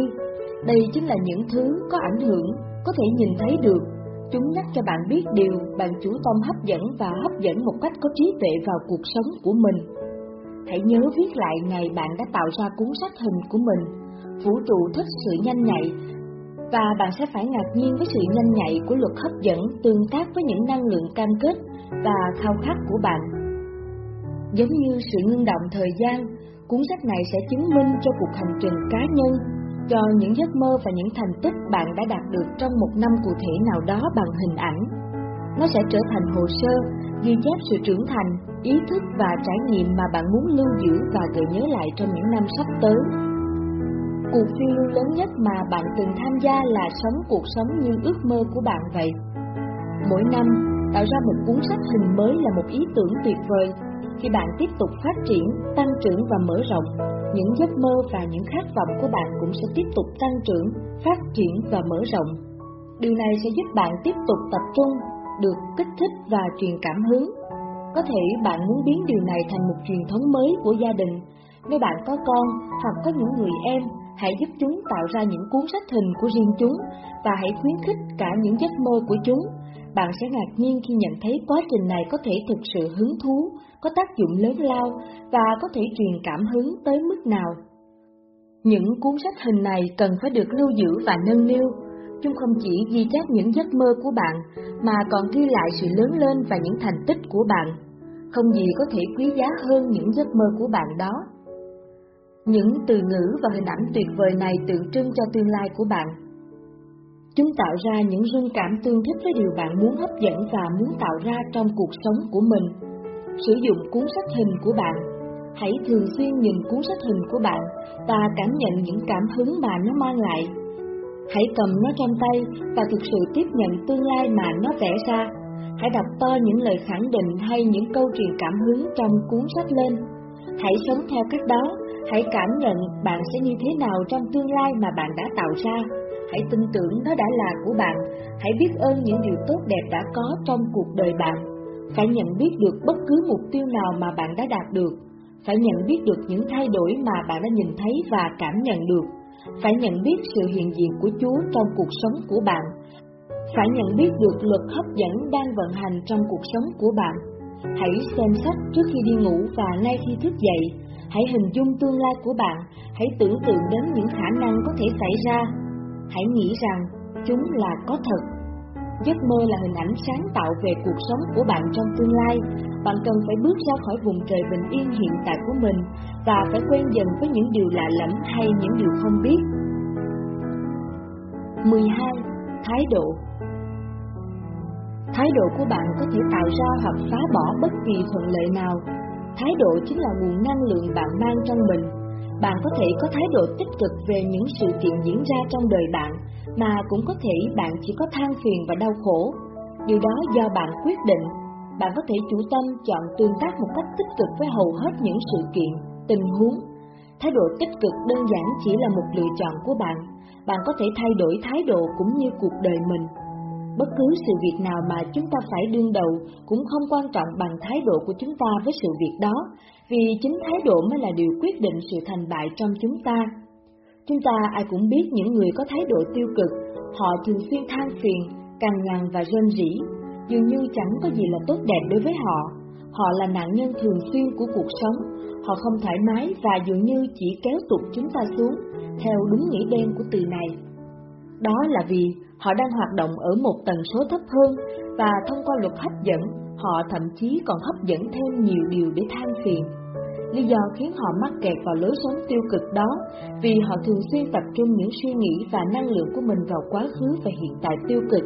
Đây chính là những thứ có ảnh hưởng, có thể nhìn thấy được. Chúng nhắc cho bạn biết điều bạn chủ tâm hấp dẫn và hấp dẫn một cách có trí tuệ vào cuộc sống của mình. Hãy nhớ viết lại ngày bạn đã tạo ra cuốn sách hình của mình. Vũ trụ thích sự nhanh nhạy và bạn sẽ phải ngạc nhiên với sự nhanh nhạy của luật hấp dẫn tương tác với những năng lượng cam kết và khao khát của bạn. Giống như sự ngưng động thời gian, cuốn sách này sẽ chứng minh cho cuộc hành trình cá nhân, cho những giấc mơ và những thành tích bạn đã đạt được trong một năm cụ thể nào đó bằng hình ảnh. Nó sẽ trở thành hồ sơ, ghi chép sự trưởng thành, ý thức và trải nghiệm mà bạn muốn lưu giữ và gợi nhớ lại trong những năm sắp tới. Cuộc phiêu lưu lớn nhất mà bạn từng tham gia là sống cuộc sống như ước mơ của bạn vậy. Mỗi năm, tạo ra một cuốn sách hình mới là một ý tưởng tuyệt vời khi bạn tiếp tục phát triển, tăng trưởng và mở rộng. Những giấc mơ và những khát vọng của bạn cũng sẽ tiếp tục tăng trưởng, phát triển và mở rộng. Điều này sẽ giúp bạn tiếp tục tập trung, được kích thích và truyền cảm hứng. Có thể bạn muốn biến điều này thành một truyền thống mới của gia đình. Nếu bạn có con hoặc có những người em hãy giúp chúng tạo ra những cuốn sách hình của riêng chúng và hãy khuyến khích cả những giấc mơ của chúng. Bạn sẽ ngạc nhiên khi nhận thấy quá trình này có thể thực sự hứng thú, có tác dụng lớn lao và có thể truyền cảm hứng tới mức nào. Những cuốn sách hình này cần phải được lưu giữ và nâng niu. Chúng không chỉ ghi chép những giấc mơ của bạn, mà còn ghi lại sự lớn lên và những thành tích của bạn. Không gì có thể quý giá hơn những giấc mơ của bạn đó. Những từ ngữ và hình ảnh tuyệt vời này tượng trưng cho tương lai của bạn. Chúng tạo ra những rung cảm tương thích với điều bạn muốn hấp dẫn và muốn tạo ra trong cuộc sống của mình. Sử dụng cuốn sách hình của bạn. Hãy thường xuyên nhìn cuốn sách hình của bạn và cảm nhận những cảm hứng mà nó mang lại. Hãy cầm nó trong tay và thực sự tiếp nhận tương lai mà nó vẽ ra. Hãy đọc to những lời khẳng định hay những câu truyền cảm hứng trong cuốn sách lên. Hãy sống theo cách đó Hãy cảm nhận bạn sẽ như thế nào trong tương lai mà bạn đã tạo ra. Hãy tin tưởng nó đã là của bạn. Hãy biết ơn những điều tốt đẹp đã có trong cuộc đời bạn. Phải nhận biết được bất cứ mục tiêu nào mà bạn đã đạt được. Phải nhận biết được những thay đổi mà bạn đã nhìn thấy và cảm nhận được. Phải nhận biết sự hiện diện của Chúa trong cuộc sống của bạn. Phải nhận biết được luật hấp dẫn đang vận hành trong cuộc sống của bạn. Hãy xem sách trước khi đi ngủ và ngay khi thức dậy Hãy hình dung tương lai của bạn, hãy tưởng tượng đến những khả năng có thể xảy ra. Hãy nghĩ rằng chúng là có thật. Giấc mơ là hình ảnh sáng tạo về cuộc sống của bạn trong tương lai. Bạn cần phải bước ra khỏi vùng trời bình yên hiện tại của mình và phải quen dần với những điều lạ lẫm hay những điều không biết. 12. Thái độ Thái độ của bạn có thể tạo ra hoặc phá bỏ bất kỳ thuận lợi nào Thái độ chính là nguồn năng lượng bạn mang trong mình. Bạn có thể có thái độ tích cực về những sự kiện diễn ra trong đời bạn, mà cũng có thể bạn chỉ có than phiền và đau khổ. Điều đó do bạn quyết định. Bạn có thể chủ tâm chọn tương tác một cách tích cực với hầu hết những sự kiện, tình huống. Thái độ tích cực đơn giản chỉ là một lựa chọn của bạn. Bạn có thể thay đổi thái độ cũng như cuộc đời mình. Bất cứ sự việc nào mà chúng ta phải đương đầu cũng không quan trọng bằng thái độ của chúng ta với sự việc đó, vì chính thái độ mới là điều quyết định sự thành bại trong chúng ta. Chúng ta ai cũng biết những người có thái độ tiêu cực, họ thường xuyên than phiền, cằn nhằn và rên rỉ, dường như chẳng có gì là tốt đẹp đối với họ. Họ là nạn nhân thường xuyên của cuộc sống, họ không thoải mái và dường như chỉ kéo tụt chúng ta xuống, theo đúng nghĩa đen của từ này. Đó là vì họ đang hoạt động ở một tần số thấp hơn và thông qua luật hấp dẫn, họ thậm chí còn hấp dẫn thêm nhiều điều để than phiền. Lý do khiến họ mắc kẹt vào lối sống tiêu cực đó vì họ thường xuyên tập trung những suy nghĩ và năng lượng của mình vào quá khứ và hiện tại tiêu cực.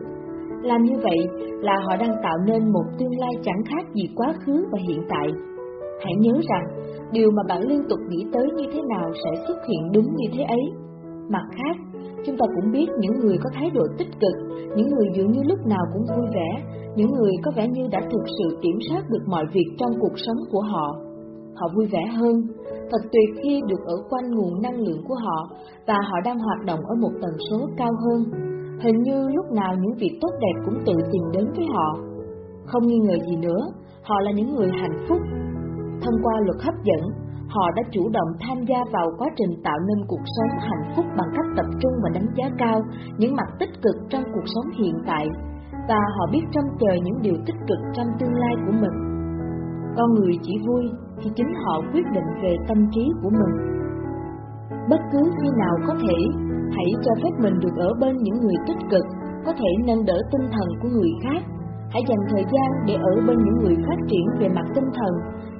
Làm như vậy là họ đang tạo nên một tương lai chẳng khác gì quá khứ và hiện tại. Hãy nhớ rằng, điều mà bạn liên tục nghĩ tới như thế nào sẽ xuất hiện đúng như thế ấy. Mặt khác, chúng ta cũng biết những người có thái độ tích cực, những người dường như lúc nào cũng vui vẻ, những người có vẻ như đã thực sự kiểm soát được mọi việc trong cuộc sống của họ. Họ vui vẻ hơn, thật tuyệt khi được ở quanh nguồn năng lượng của họ và họ đang hoạt động ở một tần số cao hơn. Hình như lúc nào những việc tốt đẹp cũng tự tìm đến với họ. Không nghi ngờ gì nữa, họ là những người hạnh phúc. Thông qua luật hấp dẫn, họ đã chủ động tham gia vào quá trình tạo nên cuộc sống hạnh phúc bằng cách tập trung và đánh giá cao những mặt tích cực trong cuộc sống hiện tại và họ biết trông chờ những điều tích cực trong tương lai của mình. Con người chỉ vui khi chính họ quyết định về tâm trí của mình. Bất cứ khi nào có thể, hãy cho phép mình được ở bên những người tích cực, có thể nâng đỡ tinh thần của người khác. Hãy dành thời gian để ở bên những người phát triển về mặt tinh thần,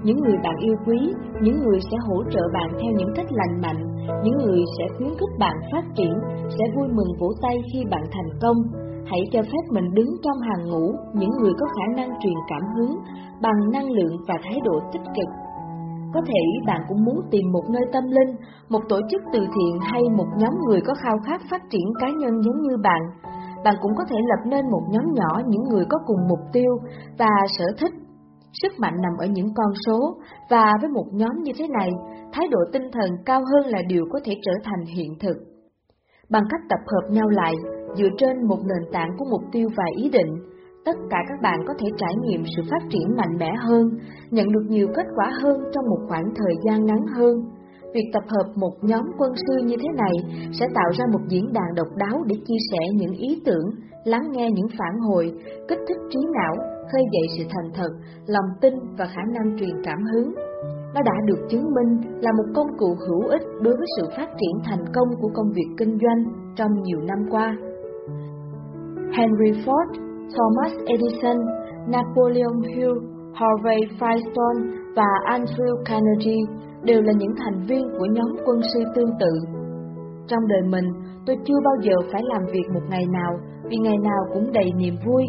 những người bạn yêu quý, những người sẽ hỗ trợ bạn theo những cách lành mạnh, những người sẽ khuyến khích bạn phát triển, sẽ vui mừng vỗ tay khi bạn thành công, Hãy cho phép mình đứng trong hàng ngũ những người có khả năng truyền cảm hứng bằng năng lượng và thái độ tích cực. Có thể bạn cũng muốn tìm một nơi tâm linh, một tổ chức từ thiện hay một nhóm người có khao khát phát triển cá nhân giống như bạn. Bạn cũng có thể lập nên một nhóm nhỏ những người có cùng mục tiêu và sở thích. Sức mạnh nằm ở những con số, và với một nhóm như thế này, thái độ tinh thần cao hơn là điều có thể trở thành hiện thực. Bằng cách tập hợp nhau lại, dựa trên một nền tảng của mục tiêu và ý định, tất cả các bạn có thể trải nghiệm sự phát triển mạnh mẽ hơn, nhận được nhiều kết quả hơn trong một khoảng thời gian ngắn hơn. Việc tập hợp một nhóm quân sư như thế này sẽ tạo ra một diễn đàn độc đáo để chia sẻ những ý tưởng, lắng nghe những phản hồi, kích thích trí não, khơi dậy sự thành thật, lòng tin và khả năng truyền cảm hứng. Nó đã được chứng minh là một công cụ hữu ích đối với sự phát triển thành công của công việc kinh doanh trong nhiều năm qua. Henry Ford, Thomas Edison, Napoleon Hill, Harvey Firestone và Andrew Carnegie đều là những thành viên của nhóm quân sư tương tự. Trong đời mình, tôi chưa bao giờ phải làm việc một ngày nào vì ngày nào cũng đầy niềm vui.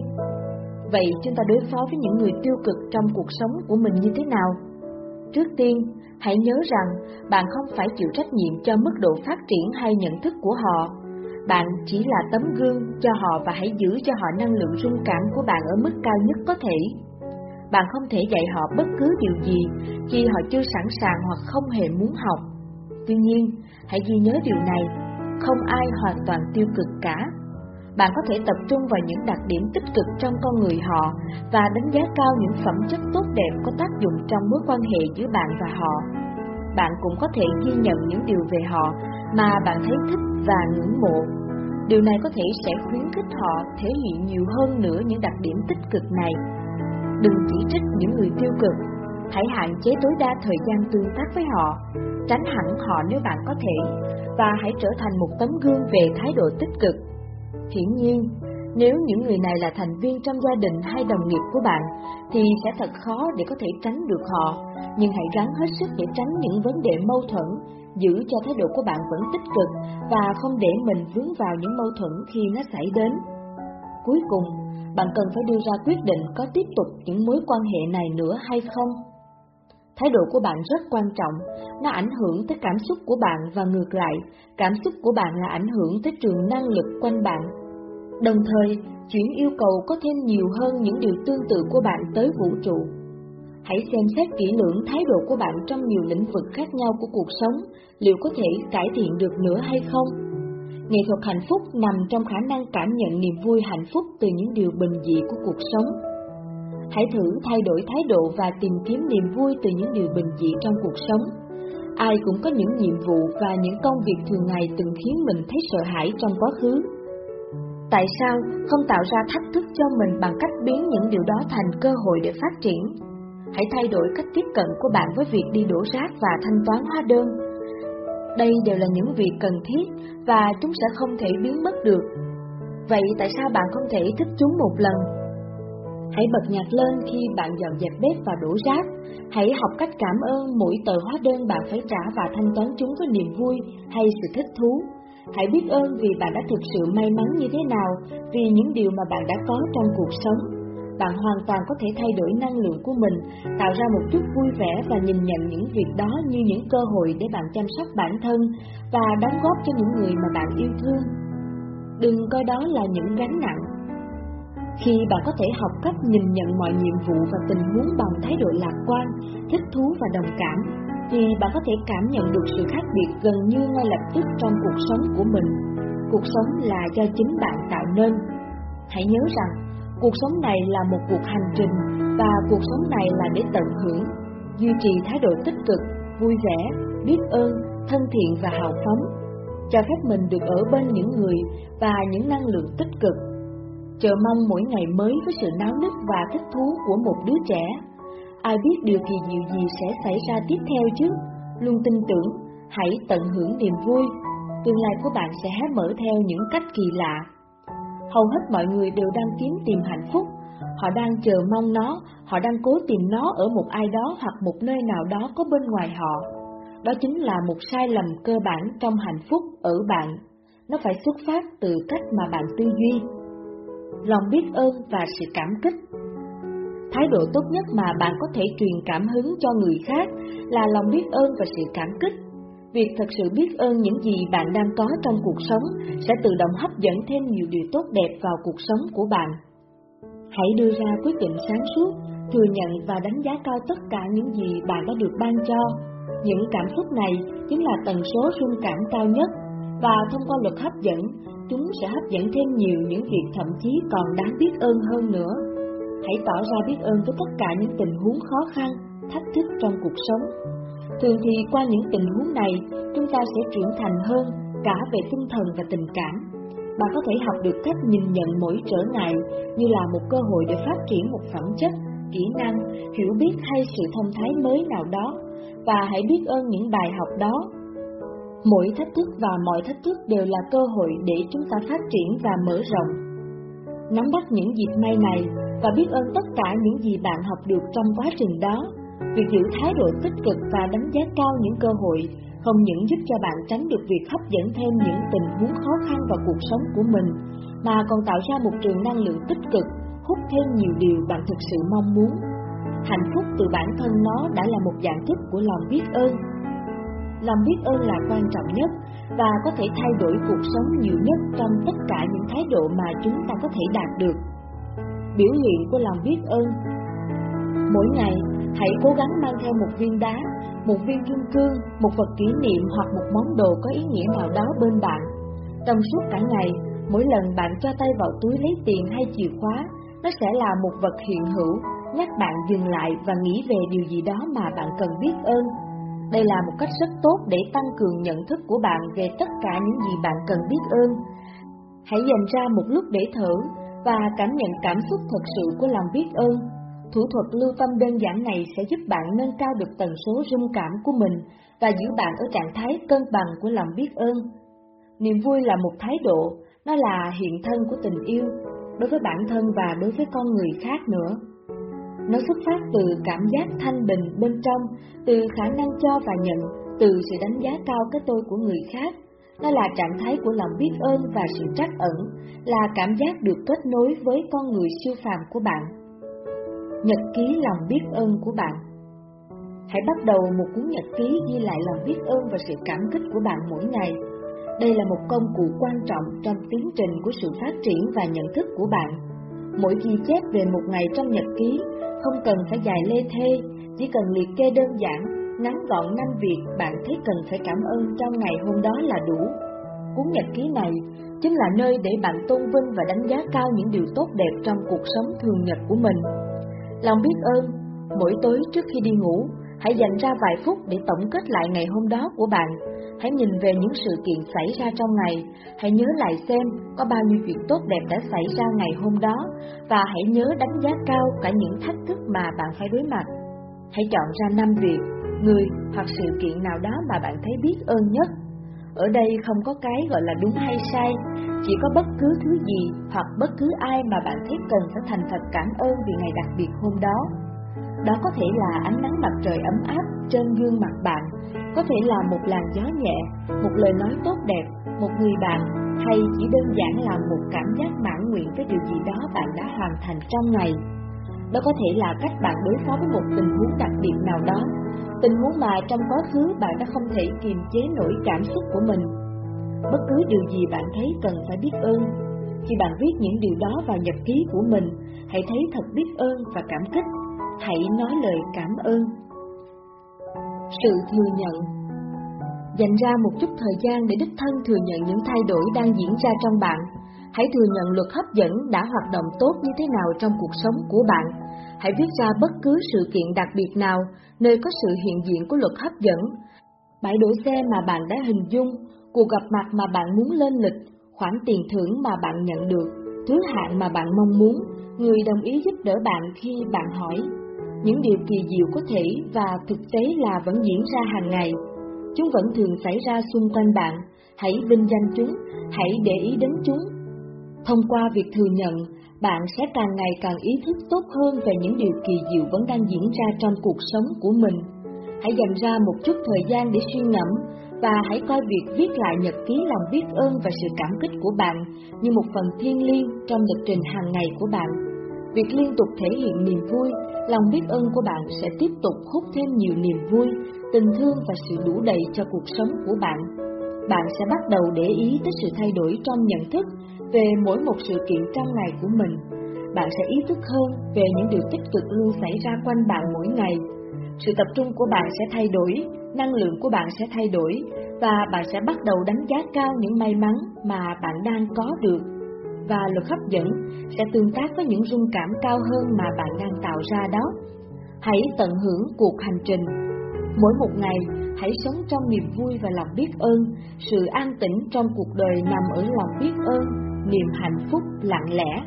Vậy chúng ta đối phó với những người tiêu cực trong cuộc sống của mình như thế nào? Trước tiên, hãy nhớ rằng bạn không phải chịu trách nhiệm cho mức độ phát triển hay nhận thức của họ bạn chỉ là tấm gương cho họ và hãy giữ cho họ năng lượng rung cảm của bạn ở mức cao nhất có thể. Bạn không thể dạy họ bất cứ điều gì khi họ chưa sẵn sàng hoặc không hề muốn học. Tuy nhiên, hãy ghi nhớ điều này, không ai hoàn toàn tiêu cực cả. Bạn có thể tập trung vào những đặc điểm tích cực trong con người họ và đánh giá cao những phẩm chất tốt đẹp có tác dụng trong mối quan hệ giữa bạn và họ. Bạn cũng có thể ghi nhận những điều về họ mà bạn thấy thích và ngưỡng mộ. Điều này có thể sẽ khuyến khích họ thể hiện nhiều hơn nữa những đặc điểm tích cực này. Đừng chỉ trích những người tiêu cực, hãy hạn chế tối đa thời gian tương tác với họ, tránh hẳn họ nếu bạn có thể, và hãy trở thành một tấm gương về thái độ tích cực. Hiển nhiên, nếu những người này là thành viên trong gia đình hay đồng nghiệp của bạn, thì sẽ thật khó để có thể tránh được họ, nhưng hãy gắng hết sức để tránh những vấn đề mâu thuẫn giữ cho thái độ của bạn vẫn tích cực và không để mình vướng vào những mâu thuẫn khi nó xảy đến. Cuối cùng, bạn cần phải đưa ra quyết định có tiếp tục những mối quan hệ này nữa hay không. Thái độ của bạn rất quan trọng, nó ảnh hưởng tới cảm xúc của bạn và ngược lại, cảm xúc của bạn là ảnh hưởng tới trường năng lực quanh bạn. Đồng thời, chuyển yêu cầu có thêm nhiều hơn những điều tương tự của bạn tới vũ trụ. Hãy xem xét kỹ lưỡng thái độ của bạn trong nhiều lĩnh vực khác nhau của cuộc sống, liệu có thể cải thiện được nữa hay không? Nghệ thuật hạnh phúc nằm trong khả năng cảm nhận niềm vui hạnh phúc từ những điều bình dị của cuộc sống. Hãy thử thay đổi thái độ và tìm kiếm niềm vui từ những điều bình dị trong cuộc sống. Ai cũng có những nhiệm vụ và những công việc thường ngày từng khiến mình thấy sợ hãi trong quá khứ. Tại sao không tạo ra thách thức cho mình bằng cách biến những điều đó thành cơ hội để phát triển? Hãy thay đổi cách tiếp cận của bạn với việc đi đổ rác và thanh toán hóa đơn. Đây đều là những việc cần thiết và chúng sẽ không thể biến mất được. Vậy tại sao bạn không thể thích chúng một lần? Hãy bật nhạc lên khi bạn dọn dẹp bếp và đổ rác. Hãy học cách cảm ơn mỗi tờ hóa đơn bạn phải trả và thanh toán chúng với niềm vui hay sự thích thú. Hãy biết ơn vì bạn đã thực sự may mắn như thế nào, vì những điều mà bạn đã có trong cuộc sống. Bạn hoàn toàn có thể thay đổi năng lượng của mình, tạo ra một chút vui vẻ và nhìn nhận những việc đó như những cơ hội để bạn chăm sóc bản thân và đóng góp cho những người mà bạn yêu thương. Đừng coi đó là những gánh nặng. Khi bạn có thể học cách nhìn nhận mọi nhiệm vụ và tình huống bằng thái độ lạc quan, thích thú và đồng cảm, thì bạn có thể cảm nhận được sự khác biệt gần như ngay lập tức trong cuộc sống của mình. Cuộc sống là do chính bạn tạo nên. Hãy nhớ rằng, cuộc sống này là một cuộc hành trình và cuộc sống này là để tận hưởng, duy trì thái độ tích cực, vui vẻ, biết ơn, thân thiện và hào phóng, cho phép mình được ở bên những người và những năng lượng tích cực. Chờ mong mỗi ngày mới với sự náo nức và thích thú của một đứa trẻ Ai biết điều kỳ diệu gì sẽ xảy ra tiếp theo chứ? Luôn tin tưởng, hãy tận hưởng niềm vui. Tương lai của bạn sẽ hé mở theo những cách kỳ lạ. Hầu hết mọi người đều đang kiếm tìm hạnh phúc. Họ đang chờ mong nó, họ đang cố tìm nó ở một ai đó hoặc một nơi nào đó có bên ngoài họ. Đó chính là một sai lầm cơ bản trong hạnh phúc ở bạn. Nó phải xuất phát từ cách mà bạn tư duy. Lòng biết ơn và sự cảm kích Thái độ tốt nhất mà bạn có thể truyền cảm hứng cho người khác là lòng biết ơn và sự cảm kích. Việc thật sự biết ơn những gì bạn đang có trong cuộc sống sẽ tự động hấp dẫn thêm nhiều điều tốt đẹp vào cuộc sống của bạn. Hãy đưa ra quyết định sáng suốt, thừa nhận và đánh giá cao tất cả những gì bạn đã được ban cho. Những cảm xúc này chính là tần số rung cảm cao nhất, và thông qua luật hấp dẫn, chúng sẽ hấp dẫn thêm nhiều những việc thậm chí còn đáng biết ơn hơn nữa. Hãy tỏ ra biết ơn với tất cả những tình huống khó khăn, thách thức trong cuộc sống. Thường thì qua những tình huống này, chúng ta sẽ trưởng thành hơn cả về tinh thần và tình cảm. Bạn có thể học được cách nhìn nhận mỗi trở ngại như là một cơ hội để phát triển một phẩm chất, kỹ năng, hiểu biết hay sự thông thái mới nào đó, và hãy biết ơn những bài học đó. Mỗi thách thức và mọi thách thức đều là cơ hội để chúng ta phát triển và mở rộng. Nắm bắt những dịp may này và biết ơn tất cả những gì bạn học được trong quá trình đó. Việc giữ thái độ tích cực và đánh giá cao những cơ hội không những giúp cho bạn tránh được việc hấp dẫn thêm những tình huống khó khăn vào cuộc sống của mình, mà còn tạo ra một trường năng lượng tích cực, hút thêm nhiều điều bạn thực sự mong muốn. Hạnh phúc từ bản thân nó đã là một dạng thức của lòng biết ơn. Lòng biết ơn là quan trọng nhất và có thể thay đổi cuộc sống nhiều nhất trong tất cả những thái độ mà chúng ta có thể đạt được biểu hiện của lòng biết ơn. Mỗi ngày, hãy cố gắng mang theo một viên đá, một viên kim cương, một vật kỷ niệm hoặc một món đồ có ý nghĩa nào đó bên bạn. Trong suốt cả ngày, mỗi lần bạn cho tay vào túi lấy tiền hay chìa khóa, nó sẽ là một vật hiện hữu, nhắc bạn dừng lại và nghĩ về điều gì đó mà bạn cần biết ơn. Đây là một cách rất tốt để tăng cường nhận thức của bạn về tất cả những gì bạn cần biết ơn. Hãy dành ra một lúc để thở, và cảm nhận cảm xúc thật sự của lòng biết ơn. Thủ thuật lưu tâm đơn giản này sẽ giúp bạn nâng cao được tần số rung cảm của mình và giữ bạn ở trạng thái cân bằng của lòng biết ơn. Niềm vui là một thái độ, nó là hiện thân của tình yêu, đối với bản thân và đối với con người khác nữa. Nó xuất phát từ cảm giác thanh bình bên trong, từ khả năng cho và nhận, từ sự đánh giá cao cái tôi của người khác, nó là trạng thái của lòng biết ơn và sự trắc ẩn, là cảm giác được kết nối với con người siêu phàm của bạn. Nhật ký lòng biết ơn của bạn Hãy bắt đầu một cuốn nhật ký ghi lại lòng biết ơn và sự cảm kích của bạn mỗi ngày. Đây là một công cụ quan trọng trong tiến trình của sự phát triển và nhận thức của bạn. Mỗi ghi chép về một ngày trong nhật ký không cần phải dài lê thê, chỉ cần liệt kê đơn giản ngắn gọn năm việc bạn thấy cần phải cảm ơn trong ngày hôm đó là đủ. Cuốn nhật ký này chính là nơi để bạn tôn vinh và đánh giá cao những điều tốt đẹp trong cuộc sống thường nhật của mình. Lòng biết ơn, mỗi tối trước khi đi ngủ, hãy dành ra vài phút để tổng kết lại ngày hôm đó của bạn. Hãy nhìn về những sự kiện xảy ra trong ngày, hãy nhớ lại xem có bao nhiêu chuyện tốt đẹp đã xảy ra ngày hôm đó và hãy nhớ đánh giá cao cả những thách thức mà bạn phải đối mặt. Hãy chọn ra năm việc người hoặc sự kiện nào đó mà bạn thấy biết ơn nhất. Ở đây không có cái gọi là đúng hay sai, chỉ có bất cứ thứ gì hoặc bất cứ ai mà bạn thấy cần phải thành thật cảm ơn vì ngày đặc biệt hôm đó. Đó có thể là ánh nắng mặt trời ấm áp trên gương mặt bạn, có thể là một làn gió nhẹ, một lời nói tốt đẹp, một người bạn, hay chỉ đơn giản là một cảm giác mãn nguyện với điều gì đó bạn đã hoàn thành trong ngày. Đó có thể là cách bạn đối phó với một tình huống đặc biệt nào đó, tình huống mà trong quá khứ bạn đã không thể kiềm chế nổi cảm xúc của mình. Bất cứ điều gì bạn thấy cần phải biết ơn. Khi bạn viết những điều đó vào nhật ký của mình, hãy thấy thật biết ơn và cảm kích. Hãy nói lời cảm ơn. Sự thừa nhận Dành ra một chút thời gian để đích thân thừa nhận những thay đổi đang diễn ra trong bạn. Hãy thừa nhận luật hấp dẫn đã hoạt động tốt như thế nào trong cuộc sống của bạn. Hãy viết ra bất cứ sự kiện đặc biệt nào nơi có sự hiện diện của luật hấp dẫn. Bãi đổ xe mà bạn đã hình dung, cuộc gặp mặt mà bạn muốn lên lịch, khoản tiền thưởng mà bạn nhận được, thứ hạng mà bạn mong muốn, người đồng ý giúp đỡ bạn khi bạn hỏi. Những điều kỳ diệu có thể và thực tế là vẫn diễn ra hàng ngày. Chúng vẫn thường xảy ra xung quanh bạn, hãy vinh danh chúng, hãy để ý đến chúng. Thông qua việc thừa nhận, bạn sẽ càng ngày càng ý thức tốt hơn về những điều kỳ diệu vẫn đang diễn ra trong cuộc sống của mình. Hãy dành ra một chút thời gian để suy ngẫm và hãy coi việc viết lại nhật ký lòng biết ơn và sự cảm kích của bạn như một phần thiêng liêng trong lịch trình hàng ngày của bạn. Việc liên tục thể hiện niềm vui, lòng biết ơn của bạn sẽ tiếp tục hút thêm nhiều niềm vui, tình thương và sự đủ đầy cho cuộc sống của bạn. Bạn sẽ bắt đầu để ý tới sự thay đổi trong nhận thức về mỗi một sự kiện trong ngày của mình. Bạn sẽ ý thức hơn về những điều tích cực luôn xảy ra quanh bạn mỗi ngày. Sự tập trung của bạn sẽ thay đổi, năng lượng của bạn sẽ thay đổi và bạn sẽ bắt đầu đánh giá cao những may mắn mà bạn đang có được. Và luật hấp dẫn sẽ tương tác với những rung cảm cao hơn mà bạn đang tạo ra đó. Hãy tận hưởng cuộc hành trình. Mỗi một ngày, hãy sống trong niềm vui và lòng biết ơn. Sự an tĩnh trong cuộc đời nằm ở lòng biết ơn, niềm hạnh phúc lặng lẽ.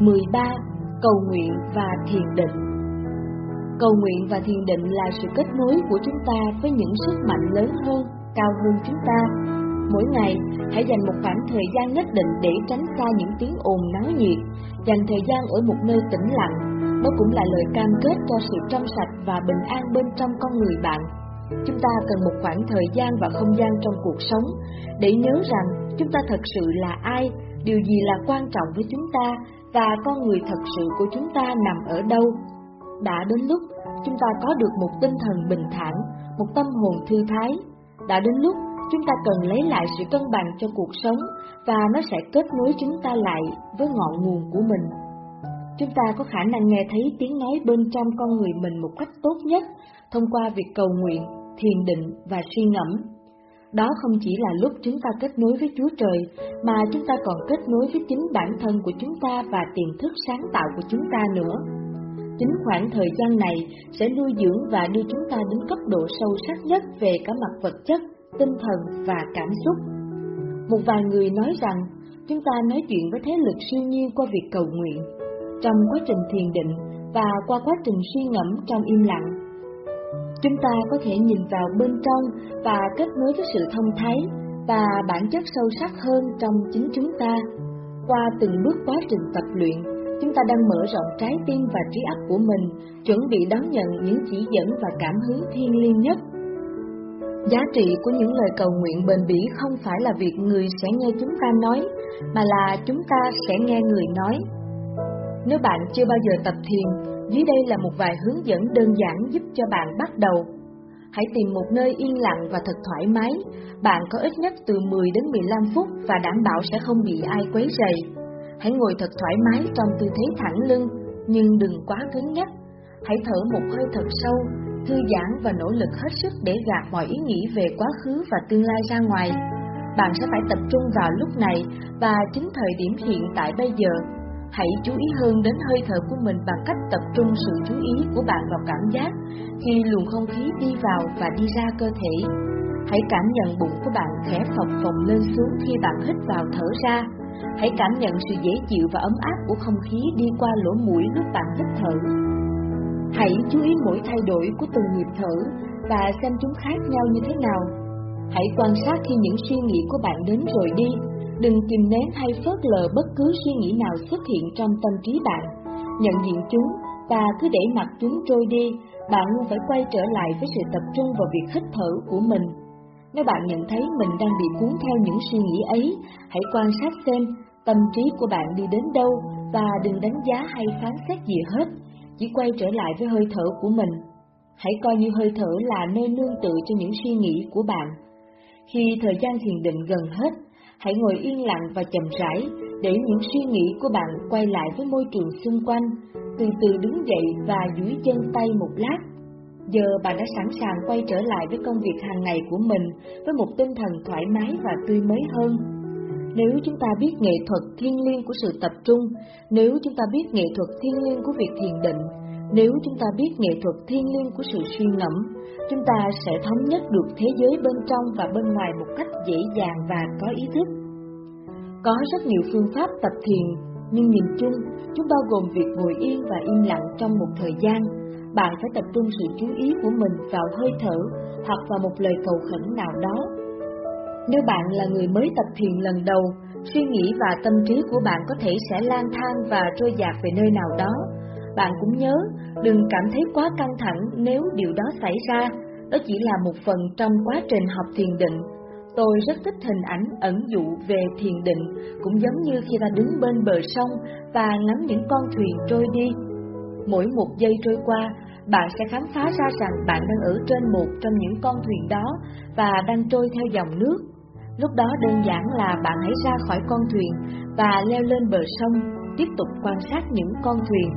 13. Cầu nguyện và thiền định Cầu nguyện và thiền định là sự kết nối của chúng ta với những sức mạnh lớn hơn, cao hơn chúng ta. Mỗi ngày, hãy dành một khoảng thời gian nhất định để tránh xa những tiếng ồn náo nhiệt, dành thời gian ở một nơi tĩnh lặng. Đó cũng là lời cam kết cho sự trong sạch và bình an bên trong con người bạn. Chúng ta cần một khoảng thời gian và không gian trong cuộc sống để nhớ rằng chúng ta thật sự là ai, điều gì là quan trọng với chúng ta và con người thật sự của chúng ta nằm ở đâu. Đã đến lúc chúng ta có được một tinh thần bình thản, một tâm hồn thư thái. Đã đến lúc chúng ta cần lấy lại sự cân bằng cho cuộc sống và nó sẽ kết nối chúng ta lại với ngọn nguồn của mình. Chúng ta có khả năng nghe thấy tiếng nói bên trong con người mình một cách tốt nhất thông qua việc cầu nguyện, thiền định và suy ngẫm. Đó không chỉ là lúc chúng ta kết nối với Chúa Trời, mà chúng ta còn kết nối với chính bản thân của chúng ta và tiềm thức sáng tạo của chúng ta nữa. Chính khoảng thời gian này sẽ nuôi dưỡng và đưa chúng ta đến cấp độ sâu sắc nhất về cả mặt vật chất, tinh thần và cảm xúc. Một vài người nói rằng chúng ta nói chuyện với thế lực siêu nhiên qua việc cầu nguyện, trong quá trình thiền định và qua quá trình suy ngẫm trong im lặng. Chúng ta có thể nhìn vào bên trong và kết nối với sự thông thái và bản chất sâu sắc hơn trong chính chúng ta. Qua từng bước quá trình tập luyện, chúng ta đang mở rộng trái tim và trí óc của mình, chuẩn bị đón nhận những chỉ dẫn và cảm hứng thiêng liêng nhất. Giá trị của những lời cầu nguyện bền bỉ không phải là việc người sẽ nghe chúng ta nói, mà là chúng ta sẽ nghe người nói. Nếu bạn chưa bao giờ tập thiền, dưới đây là một vài hướng dẫn đơn giản giúp cho bạn bắt đầu. Hãy tìm một nơi yên lặng và thật thoải mái. Bạn có ít nhất từ 10 đến 15 phút và đảm bảo sẽ không bị ai quấy rầy. Hãy ngồi thật thoải mái trong tư thế thẳng lưng, nhưng đừng quá cứng nhắc. Hãy thở một hơi thật sâu, thư giãn và nỗ lực hết sức để gạt mọi ý nghĩ về quá khứ và tương lai ra ngoài. Bạn sẽ phải tập trung vào lúc này và chính thời điểm hiện tại bây giờ. Hãy chú ý hơn đến hơi thở của mình bằng cách tập trung sự chú ý của bạn vào cảm giác khi luồng không khí đi vào và đi ra cơ thể. Hãy cảm nhận bụng của bạn khẽ phập phồng lên xuống khi bạn hít vào thở ra. Hãy cảm nhận sự dễ chịu và ấm áp của không khí đi qua lỗ mũi lúc bạn hít thở. Hãy chú ý mỗi thay đổi của từng nhịp thở và xem chúng khác nhau như thế nào. Hãy quan sát khi những suy nghĩ của bạn đến rồi đi. Đừng kìm nén hay phớt lờ bất cứ suy nghĩ nào xuất hiện trong tâm trí bạn. Nhận diện chúng và cứ để mặc chúng trôi đi, bạn luôn phải quay trở lại với sự tập trung vào việc hít thở của mình. Nếu bạn nhận thấy mình đang bị cuốn theo những suy nghĩ ấy, hãy quan sát xem tâm trí của bạn đi đến đâu và đừng đánh giá hay phán xét gì hết, chỉ quay trở lại với hơi thở của mình. Hãy coi như hơi thở là nơi nương tựa cho những suy nghĩ của bạn. Khi thời gian thiền định gần hết, hãy ngồi yên lặng và chậm rãi để những suy nghĩ của bạn quay lại với môi trường xung quanh, từ từ đứng dậy và duỗi chân tay một lát. Giờ bạn đã sẵn sàng quay trở lại với công việc hàng ngày của mình với một tinh thần thoải mái và tươi mới hơn. Nếu chúng ta biết nghệ thuật thiên liêng của sự tập trung, nếu chúng ta biết nghệ thuật thiên liêng của việc thiền định, nếu chúng ta biết nghệ thuật thiên liêng của sự suy ngẫm, chúng ta sẽ thống nhất được thế giới bên trong và bên ngoài một cách dễ dàng và có ý thức. Có rất nhiều phương pháp tập thiền, nhưng nhìn chung, chúng bao gồm việc ngồi yên và im lặng trong một thời gian. Bạn phải tập trung sự chú ý của mình vào hơi thở hoặc vào một lời cầu khẩn nào đó. Nếu bạn là người mới tập thiền lần đầu, suy nghĩ và tâm trí của bạn có thể sẽ lang thang và trôi dạt về nơi nào đó. Bạn cũng nhớ, đừng cảm thấy quá căng thẳng nếu điều đó xảy ra, đó chỉ là một phần trong quá trình học thiền định Tôi rất thích hình ảnh ẩn dụ về thiền định, cũng giống như khi ta đứng bên bờ sông và ngắm những con thuyền trôi đi. Mỗi một giây trôi qua, bạn sẽ khám phá ra rằng bạn đang ở trên một trong những con thuyền đó và đang trôi theo dòng nước. Lúc đó đơn giản là bạn hãy ra khỏi con thuyền và leo lên bờ sông, tiếp tục quan sát những con thuyền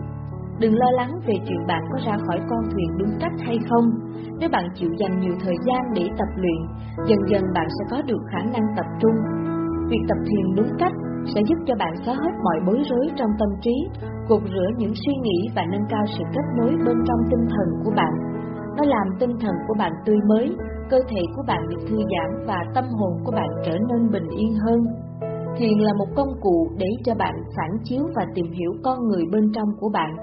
Đừng lo lắng về chuyện bạn có ra khỏi con thuyền đúng cách hay không. Nếu bạn chịu dành nhiều thời gian để tập luyện, dần dần bạn sẽ có được khả năng tập trung. Việc tập thiền đúng cách sẽ giúp cho bạn xóa hết mọi bối rối trong tâm trí, cột rửa những suy nghĩ và nâng cao sự kết nối bên trong tinh thần của bạn. Nó làm tinh thần của bạn tươi mới, cơ thể của bạn được thư giãn và tâm hồn của bạn trở nên bình yên hơn. Thiền là một công cụ để cho bạn phản chiếu và tìm hiểu con người bên trong của bạn.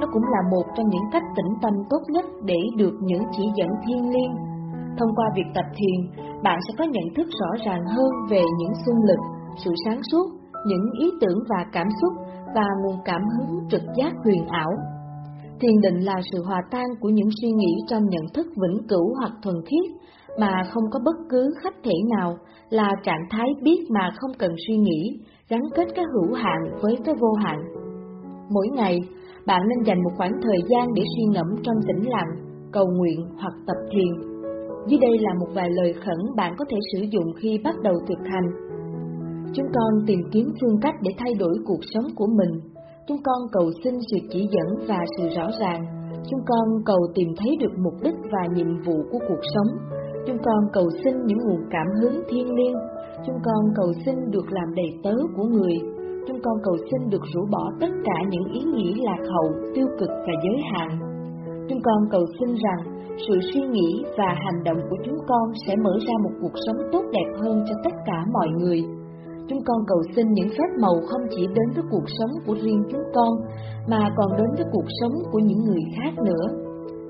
Nó cũng là một trong những cách tĩnh tâm tốt nhất để được những chỉ dẫn thiên liêng. Thông qua việc tập thiền, bạn sẽ có nhận thức rõ ràng hơn về những xung lực, sự sáng suốt, những ý tưởng và cảm xúc và nguồn cảm hứng trực giác huyền ảo. Thiền định là sự hòa tan của những suy nghĩ trong nhận thức vĩnh cửu hoặc thuần khiết mà không có bất cứ khách thể nào là trạng thái biết mà không cần suy nghĩ, gắn kết cái hữu hạn với cái vô hạn. Mỗi ngày, bạn nên dành một khoảng thời gian để suy ngẫm trong tĩnh lặng, cầu nguyện hoặc tập thiền. Dưới đây là một vài lời khẩn bạn có thể sử dụng khi bắt đầu thực hành. Chúng con tìm kiếm phương cách để thay đổi cuộc sống của mình. Chúng con cầu xin sự chỉ dẫn và sự rõ ràng. Chúng con cầu tìm thấy được mục đích và nhiệm vụ của cuộc sống Chúng con cầu xin những nguồn cảm hứng thiên liêng, chúng con cầu xin được làm đầy tớ của người, chúng con cầu xin được rũ bỏ tất cả những ý nghĩ lạc hậu, tiêu cực và giới hạn. Chúng con cầu xin rằng sự suy nghĩ và hành động của chúng con sẽ mở ra một cuộc sống tốt đẹp hơn cho tất cả mọi người. Chúng con cầu xin những phép màu không chỉ đến với cuộc sống của riêng chúng con, mà còn đến với cuộc sống của những người khác nữa.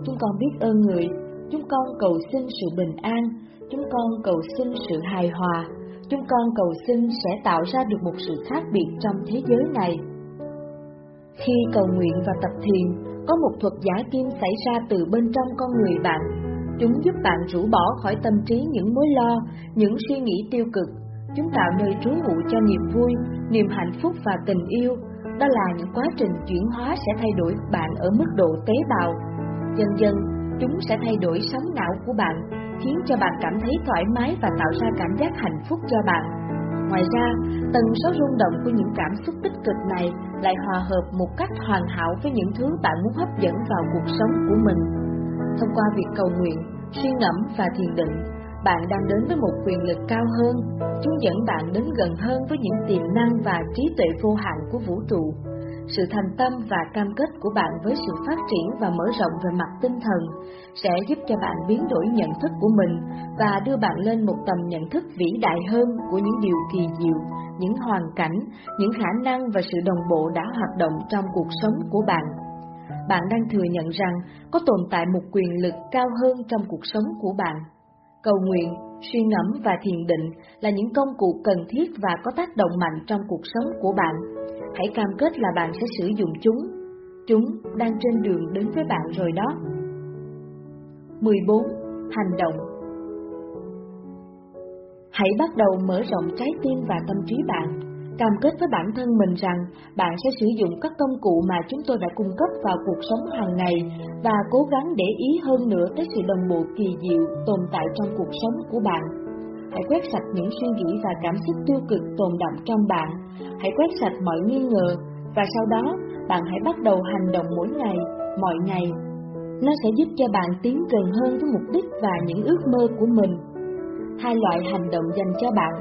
Chúng con biết ơn người Chúng con cầu xin sự bình an, chúng con cầu xin sự hài hòa, chúng con cầu xin sẽ tạo ra được một sự khác biệt trong thế giới này. Khi cầu nguyện và tập thiền, có một thuật giả kim xảy ra từ bên trong con người bạn. Chúng giúp bạn rũ bỏ khỏi tâm trí những mối lo, những suy nghĩ tiêu cực. Chúng tạo nơi trú ngụ cho niềm vui, niềm hạnh phúc và tình yêu. Đó là những quá trình chuyển hóa sẽ thay đổi bạn ở mức độ tế bào. Dần dần, Chúng sẽ thay đổi sóng não của bạn, khiến cho bạn cảm thấy thoải mái và tạo ra cảm giác hạnh phúc cho bạn. Ngoài ra, tần số rung động của những cảm xúc tích cực này lại hòa hợp một cách hoàn hảo với những thứ bạn muốn hấp dẫn vào cuộc sống của mình. Thông qua việc cầu nguyện, suy ngẫm và thiền định, bạn đang đến với một quyền lực cao hơn. Chúng dẫn bạn đến gần hơn với những tiềm năng và trí tuệ vô hạn của vũ trụ sự thành tâm và cam kết của bạn với sự phát triển và mở rộng về mặt tinh thần sẽ giúp cho bạn biến đổi nhận thức của mình và đưa bạn lên một tầm nhận thức vĩ đại hơn của những điều kỳ diệu, những hoàn cảnh, những khả năng và sự đồng bộ đã hoạt động trong cuộc sống của bạn. Bạn đang thừa nhận rằng có tồn tại một quyền lực cao hơn trong cuộc sống của bạn. Cầu nguyện, suy ngẫm và thiền định là những công cụ cần thiết và có tác động mạnh trong cuộc sống của bạn hãy cam kết là bạn sẽ sử dụng chúng. Chúng đang trên đường đến với bạn rồi đó. 14. Hành động Hãy bắt đầu mở rộng trái tim và tâm trí bạn cam kết với bản thân mình rằng bạn sẽ sử dụng các công cụ mà chúng tôi đã cung cấp vào cuộc sống hàng ngày và cố gắng để ý hơn nữa tới sự đồng bộ kỳ diệu tồn tại trong cuộc sống của bạn. Hãy quét sạch những suy nghĩ và cảm xúc tiêu cực tồn động trong bạn. Hãy quét sạch mọi nghi ngờ và sau đó bạn hãy bắt đầu hành động mỗi ngày, mọi ngày. Nó sẽ giúp cho bạn tiến gần hơn với mục đích và những ước mơ của mình. Hai loại hành động dành cho bạn.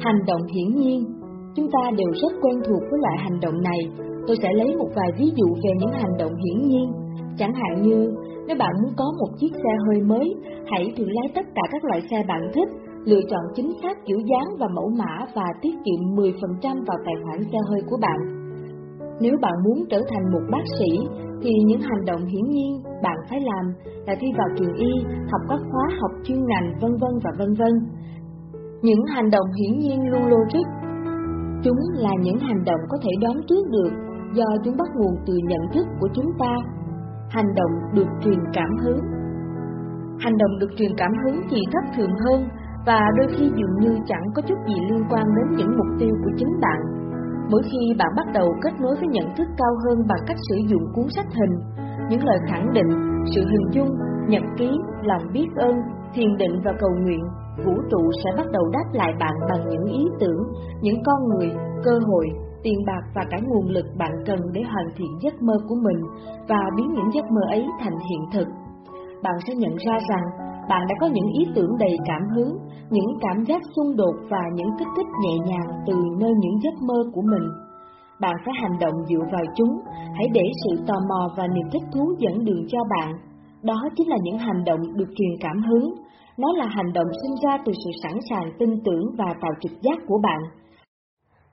Hành động hiển nhiên Chúng ta đều rất quen thuộc với loại hành động này. Tôi sẽ lấy một vài ví dụ về những hành động hiển nhiên. Chẳng hạn như, nếu bạn muốn có một chiếc xe hơi mới, hãy thử lái tất cả các loại xe bạn thích, lựa chọn chính xác kiểu dáng và mẫu mã và tiết kiệm 10% vào tài khoản xe hơi của bạn. Nếu bạn muốn trở thành một bác sĩ, thì những hành động hiển nhiên bạn phải làm là thi vào trường y, học các khóa học chuyên ngành vân vân và vân vân. Những hành động hiển nhiên luôn logic Chúng là những hành động có thể đoán trước được do chúng bắt nguồn từ nhận thức của chúng ta. Hành động được truyền cảm hứng. Hành động được truyền cảm hứng thì thất thường hơn và đôi khi dường như chẳng có chút gì liên quan đến những mục tiêu của chính bạn. Mỗi khi bạn bắt đầu kết nối với nhận thức cao hơn bằng cách sử dụng cuốn sách hình, những lời khẳng định, sự hình dung, nhật ký, lòng biết ơn, thiền định và cầu nguyện vũ trụ sẽ bắt đầu đáp lại bạn bằng những ý tưởng, những con người, cơ hội, tiền bạc và cả nguồn lực bạn cần để hoàn thiện giấc mơ của mình và biến những giấc mơ ấy thành hiện thực. Bạn sẽ nhận ra rằng bạn đã có những ý tưởng đầy cảm hứng, những cảm giác xung đột và những kích thích nhẹ nhàng từ nơi những giấc mơ của mình. Bạn phải hành động dựa vào chúng, hãy để sự tò mò và niềm thích thú dẫn đường cho bạn. Đó chính là những hành động được truyền cảm hứng, nó là hành động sinh ra từ sự sẵn sàng tin tưởng và tạo trực giác của bạn.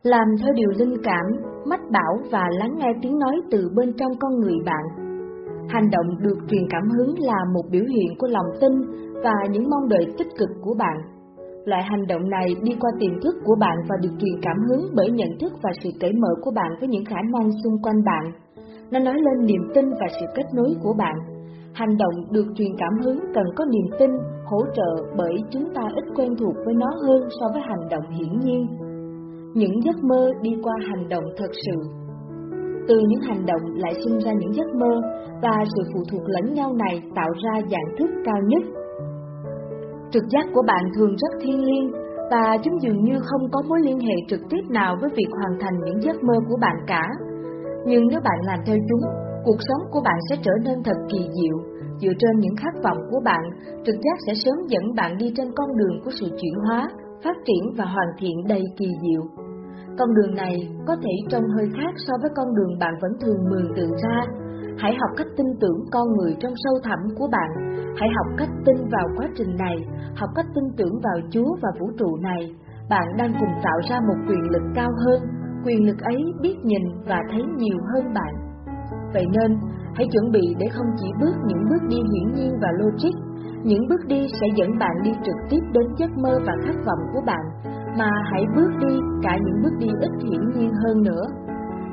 Làm theo điều linh cảm, mách bảo và lắng nghe tiếng nói từ bên trong con người bạn. Hành động được truyền cảm hứng là một biểu hiện của lòng tin và những mong đợi tích cực của bạn. Loại hành động này đi qua tiềm thức của bạn và được truyền cảm hứng bởi nhận thức và sự cởi mở của bạn với những khả năng xung quanh bạn. Nó nói lên niềm tin và sự kết nối của bạn Hành động được truyền cảm hứng cần có niềm tin, hỗ trợ bởi chúng ta ít quen thuộc với nó hơn so với hành động hiển nhiên. Những giấc mơ đi qua hành động thật sự. Từ những hành động lại sinh ra những giấc mơ và sự phụ thuộc lẫn nhau này tạo ra dạng thức cao nhất. Trực giác của bạn thường rất thiêng liêng và chúng dường như không có mối liên hệ trực tiếp nào với việc hoàn thành những giấc mơ của bạn cả. Nhưng nếu bạn làm theo chúng, cuộc sống của bạn sẽ trở nên thật kỳ diệu. Dựa trên những khát vọng của bạn, trực giác sẽ sớm dẫn bạn đi trên con đường của sự chuyển hóa, phát triển và hoàn thiện đầy kỳ diệu. Con đường này có thể trông hơi khác so với con đường bạn vẫn thường mường tượng ra. Hãy học cách tin tưởng con người trong sâu thẳm của bạn. Hãy học cách tin vào quá trình này, học cách tin tưởng vào Chúa và vũ trụ này. Bạn đang cùng tạo ra một quyền lực cao hơn. Quyền lực ấy biết nhìn và thấy nhiều hơn bạn. Vậy nên, hãy chuẩn bị để không chỉ bước những bước đi hiển nhiên và logic, những bước đi sẽ dẫn bạn đi trực tiếp đến giấc mơ và khát vọng của bạn, mà hãy bước đi cả những bước đi ít hiển nhiên hơn nữa.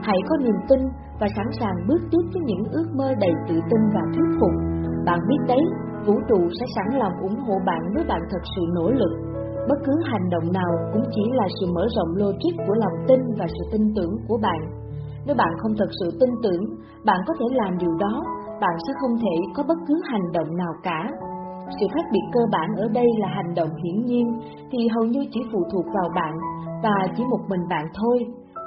Hãy có niềm tin và sẵn sàng bước tiếp với những ước mơ đầy tự tin và thuyết phục. Bạn biết đấy, vũ trụ sẽ sẵn lòng ủng hộ bạn nếu bạn thật sự nỗ lực. Bất cứ hành động nào cũng chỉ là sự mở rộng logic của lòng tin và sự tin tưởng của bạn. Nếu bạn không thật sự tin tưởng, bạn có thể làm điều đó, bạn sẽ không thể có bất cứ hành động nào cả. Sự khác biệt cơ bản ở đây là hành động hiển nhiên thì hầu như chỉ phụ thuộc vào bạn và chỉ một mình bạn thôi.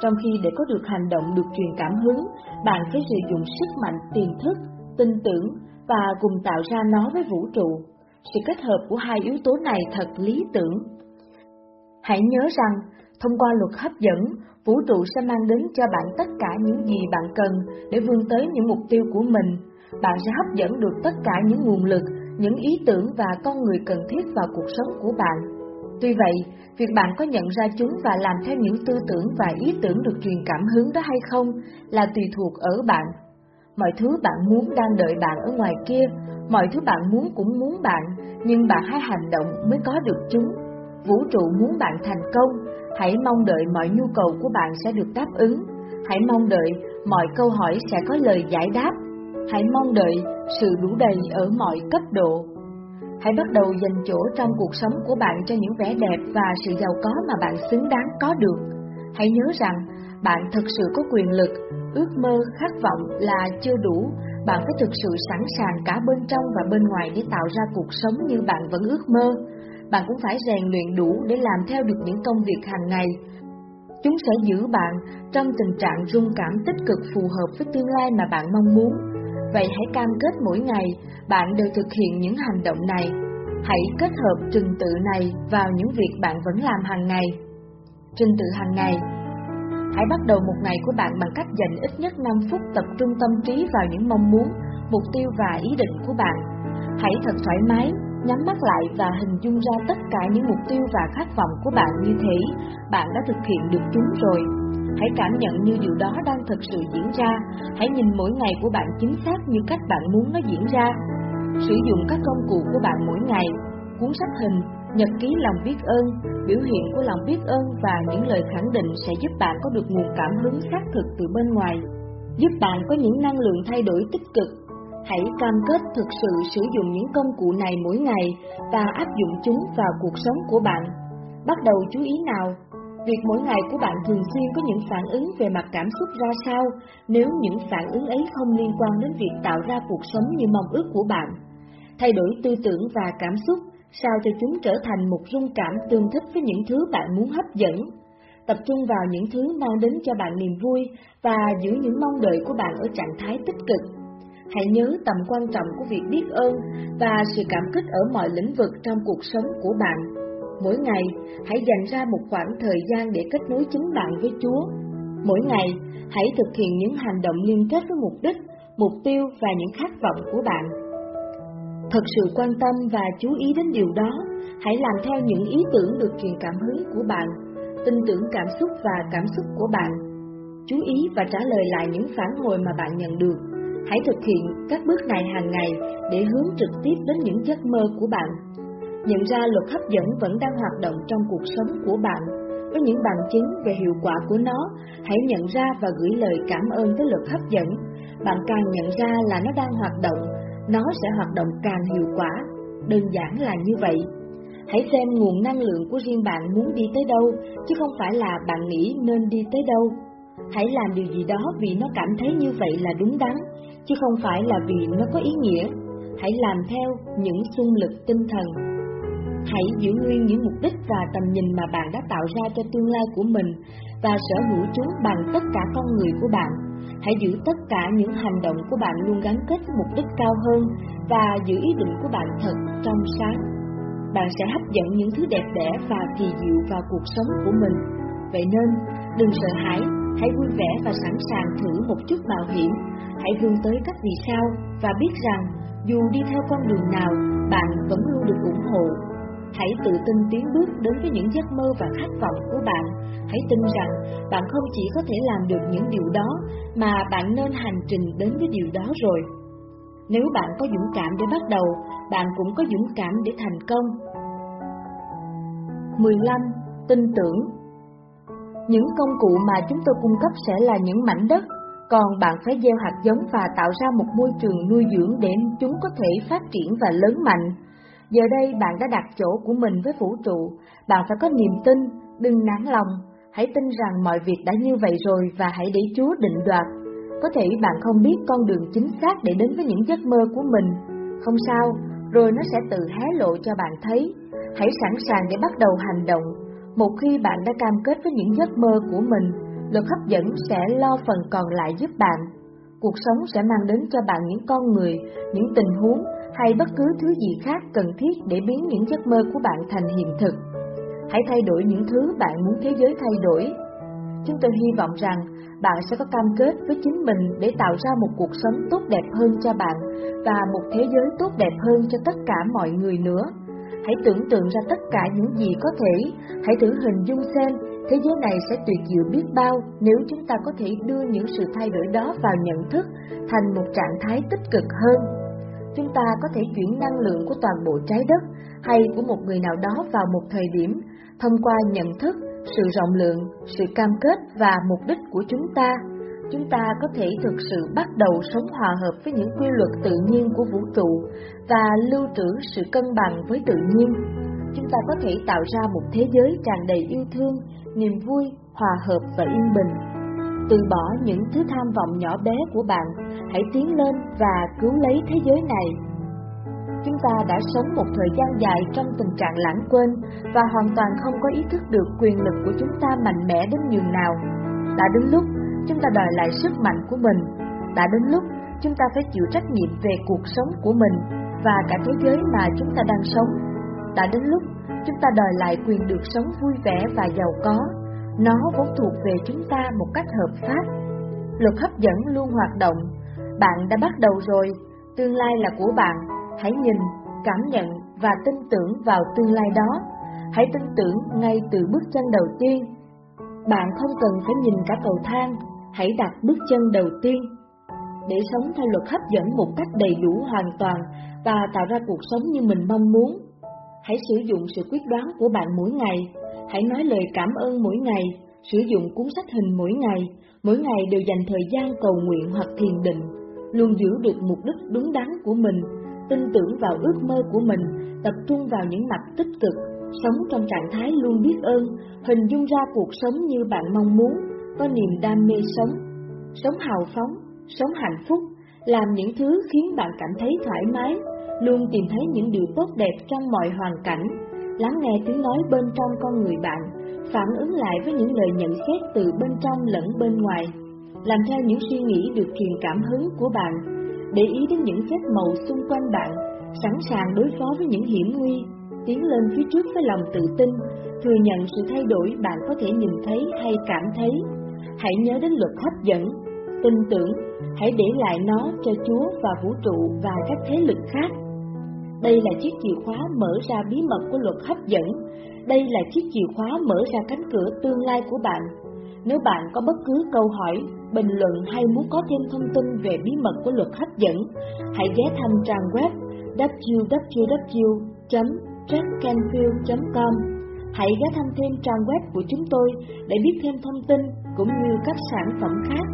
Trong khi để có được hành động được truyền cảm hứng, bạn phải sử dụng sức mạnh tiềm thức, tin tưởng và cùng tạo ra nó với vũ trụ. Sự kết hợp của hai yếu tố này thật lý tưởng. Hãy nhớ rằng, thông qua luật hấp dẫn, vũ trụ sẽ mang đến cho bạn tất cả những gì bạn cần để vươn tới những mục tiêu của mình. Bạn sẽ hấp dẫn được tất cả những nguồn lực, những ý tưởng và con người cần thiết vào cuộc sống của bạn. Tuy vậy, việc bạn có nhận ra chúng và làm theo những tư tưởng và ý tưởng được truyền cảm hứng đó hay không là tùy thuộc ở bạn. Mọi thứ bạn muốn đang đợi bạn ở ngoài kia, mọi thứ bạn muốn cũng muốn bạn, nhưng bạn hãy hành động mới có được chúng. Vũ trụ muốn bạn thành công, Hãy mong đợi mọi nhu cầu của bạn sẽ được đáp ứng. Hãy mong đợi mọi câu hỏi sẽ có lời giải đáp. Hãy mong đợi sự đủ đầy ở mọi cấp độ. Hãy bắt đầu dành chỗ trong cuộc sống của bạn cho những vẻ đẹp và sự giàu có mà bạn xứng đáng có được. Hãy nhớ rằng, bạn thực sự có quyền lực, ước mơ, khát vọng là chưa đủ, bạn phải thực sự sẵn sàng cả bên trong và bên ngoài để tạo ra cuộc sống như bạn vẫn ước mơ. Bạn cũng phải rèn luyện đủ để làm theo được những công việc hàng ngày. Chúng sẽ giữ bạn trong tình trạng rung cảm tích cực phù hợp với tương lai mà bạn mong muốn. Vậy hãy cam kết mỗi ngày bạn đều thực hiện những hành động này. Hãy kết hợp trình tự này vào những việc bạn vẫn làm hàng ngày. Trình tự hàng ngày Hãy bắt đầu một ngày của bạn bằng cách dành ít nhất 5 phút tập trung tâm trí vào những mong muốn, mục tiêu và ý định của bạn. Hãy thật thoải mái, nhắm mắt lại và hình dung ra tất cả những mục tiêu và khát vọng của bạn như thế, bạn đã thực hiện được chúng rồi. Hãy cảm nhận như điều đó đang thực sự diễn ra, hãy nhìn mỗi ngày của bạn chính xác như cách bạn muốn nó diễn ra. Sử dụng các công cụ của bạn mỗi ngày, cuốn sách hình, nhật ký lòng biết ơn, biểu hiện của lòng biết ơn và những lời khẳng định sẽ giúp bạn có được nguồn cảm hứng xác thực từ bên ngoài, giúp bạn có những năng lượng thay đổi tích cực. Hãy cam kết thực sự sử dụng những công cụ này mỗi ngày và áp dụng chúng vào cuộc sống của bạn. Bắt đầu chú ý nào? Việc mỗi ngày của bạn thường xuyên có những phản ứng về mặt cảm xúc ra sao nếu những phản ứng ấy không liên quan đến việc tạo ra cuộc sống như mong ước của bạn. Thay đổi tư tưởng và cảm xúc sao cho chúng trở thành một rung cảm tương thích với những thứ bạn muốn hấp dẫn. Tập trung vào những thứ mang đến cho bạn niềm vui và giữ những mong đợi của bạn ở trạng thái tích cực. Hãy nhớ tầm quan trọng của việc biết ơn và sự cảm kích ở mọi lĩnh vực trong cuộc sống của bạn. Mỗi ngày, hãy dành ra một khoảng thời gian để kết nối chính bạn với Chúa. Mỗi ngày, hãy thực hiện những hành động liên kết với mục đích, mục tiêu và những khát vọng của bạn Thật sự quan tâm và chú ý đến điều đó, hãy làm theo những ý tưởng được truyền cảm hứng của bạn, tin tưởng cảm xúc và cảm xúc của bạn. Chú ý và trả lời lại những phản hồi mà bạn nhận được. Hãy thực hiện các bước này hàng ngày để hướng trực tiếp đến những giấc mơ của bạn. Nhận ra luật hấp dẫn vẫn đang hoạt động trong cuộc sống của bạn. Với những bằng chứng về hiệu quả của nó, hãy nhận ra và gửi lời cảm ơn tới luật hấp dẫn. Bạn càng nhận ra là nó đang hoạt động nó sẽ hoạt động càng hiệu quả, đơn giản là như vậy. Hãy xem nguồn năng lượng của riêng bạn muốn đi tới đâu, chứ không phải là bạn nghĩ nên đi tới đâu. Hãy làm điều gì đó vì nó cảm thấy như vậy là đúng đắn, chứ không phải là vì nó có ý nghĩa. Hãy làm theo những xung lực tinh thần. Hãy giữ nguyên những mục đích và tầm nhìn mà bạn đã tạo ra cho tương lai của mình và sở hữu chúng bằng tất cả con người của bạn Hãy giữ tất cả những hành động của bạn luôn gắn kết với mục đích cao hơn và giữ ý định của bạn thật trong sáng. Bạn sẽ hấp dẫn những thứ đẹp đẽ và kỳ diệu vào cuộc sống của mình. Vậy nên, đừng sợ hãi, hãy vui vẻ và sẵn sàng thử một chút mạo hiểm. Hãy vươn tới các vì sao và biết rằng dù đi theo con đường nào, bạn vẫn luôn được ủng hộ. Hãy tự tin tiến bước đến với những giấc mơ và khát vọng của bạn hãy tin rằng bạn không chỉ có thể làm được những điều đó, mà bạn nên hành trình đến với điều đó rồi. Nếu bạn có dũng cảm để bắt đầu, bạn cũng có dũng cảm để thành công. 15. Tin tưởng những công cụ mà chúng tôi cung cấp sẽ là những mảnh đất, còn bạn phải gieo hạt giống và tạo ra một môi trường nuôi dưỡng để chúng có thể phát triển và lớn mạnh. Giờ đây bạn đã đặt chỗ của mình với vũ trụ, bạn phải có niềm tin, đừng nản lòng, Hãy tin rằng mọi việc đã như vậy rồi và hãy để Chúa định đoạt. Có thể bạn không biết con đường chính xác để đến với những giấc mơ của mình. Không sao, rồi nó sẽ tự hé lộ cho bạn thấy. Hãy sẵn sàng để bắt đầu hành động. Một khi bạn đã cam kết với những giấc mơ của mình, luật hấp dẫn sẽ lo phần còn lại giúp bạn. Cuộc sống sẽ mang đến cho bạn những con người, những tình huống hay bất cứ thứ gì khác cần thiết để biến những giấc mơ của bạn thành hiện thực. Hãy thay đổi những thứ bạn muốn thế giới thay đổi. Chúng tôi hy vọng rằng bạn sẽ có cam kết với chính mình để tạo ra một cuộc sống tốt đẹp hơn cho bạn và một thế giới tốt đẹp hơn cho tất cả mọi người nữa. Hãy tưởng tượng ra tất cả những gì có thể, hãy thử hình dung xem thế giới này sẽ tuyệt diệu biết bao nếu chúng ta có thể đưa những sự thay đổi đó vào nhận thức thành một trạng thái tích cực hơn. Chúng ta có thể chuyển năng lượng của toàn bộ trái đất hay của một người nào đó vào một thời điểm thông qua nhận thức, sự rộng lượng, sự cam kết và mục đích của chúng ta chúng ta có thể thực sự bắt đầu sống hòa hợp với những quy luật tự nhiên của vũ trụ và lưu trữ sự cân bằng với tự nhiên. Chúng ta có thể tạo ra một thế giới tràn đầy yêu thương, niềm vui, hòa hợp và yên bình. Từ bỏ những thứ tham vọng nhỏ bé của bạn, hãy tiến lên và cứu lấy thế giới này. Chúng ta đã sống một thời gian dài trong tình trạng lãng quên và hoàn toàn không có ý thức được quyền lực của chúng ta mạnh mẽ đến nhường nào. Đã đến lúc chúng ta đòi lại sức mạnh của mình. Đã đến lúc chúng ta phải chịu trách nhiệm về cuộc sống của mình và cả thế giới mà chúng ta đang sống. Đã đến lúc chúng ta đòi lại quyền được sống vui vẻ và giàu có. Nó vốn thuộc về chúng ta một cách hợp pháp. Luật hấp dẫn luôn hoạt động. Bạn đã bắt đầu rồi, tương lai là của bạn. Hãy nhìn, cảm nhận và tin tưởng vào tương lai đó. Hãy tin tưởng ngay từ bước chân đầu tiên. Bạn không cần phải nhìn cả cầu thang, hãy đặt bước chân đầu tiên. Để sống theo luật hấp dẫn một cách đầy đủ hoàn toàn và tạo ra cuộc sống như mình mong muốn. Hãy sử dụng sự quyết đoán của bạn mỗi ngày, hãy nói lời cảm ơn mỗi ngày, sử dụng cuốn sách hình mỗi ngày, mỗi ngày đều dành thời gian cầu nguyện hoặc thiền định, luôn giữ được mục đích đúng đắn của mình, tin tưởng vào ước mơ của mình, tập trung vào những mặt tích cực, sống trong trạng thái luôn biết ơn, hình dung ra cuộc sống như bạn mong muốn, có niềm đam mê sống, sống hào phóng, sống hạnh phúc, làm những thứ khiến bạn cảm thấy thoải mái, luôn tìm thấy những điều tốt đẹp trong mọi hoàn cảnh, lắng nghe tiếng nói bên trong con người bạn, phản ứng lại với những lời nhận xét từ bên trong lẫn bên ngoài, làm theo những suy nghĩ được truyền cảm hứng của bạn, để ý đến những phép màu xung quanh bạn, sẵn sàng đối phó với những hiểm nguy, tiến lên phía trước với lòng tự tin, thừa nhận sự thay đổi bạn có thể nhìn thấy hay cảm thấy. Hãy nhớ đến luật hấp dẫn, tin tưởng, hãy để lại nó cho Chúa và vũ trụ và các thế lực khác. Đây là chiếc chìa khóa mở ra bí mật của luật hấp dẫn. Đây là chiếc chìa khóa mở ra cánh cửa tương lai của bạn. Nếu bạn có bất cứ câu hỏi, bình luận hay muốn có thêm thông tin về bí mật của luật hấp dẫn, hãy ghé thăm trang web www.jackcanfield.com. Hãy ghé thăm thêm trang web của chúng tôi để biết thêm thông tin cũng như các sản phẩm khác.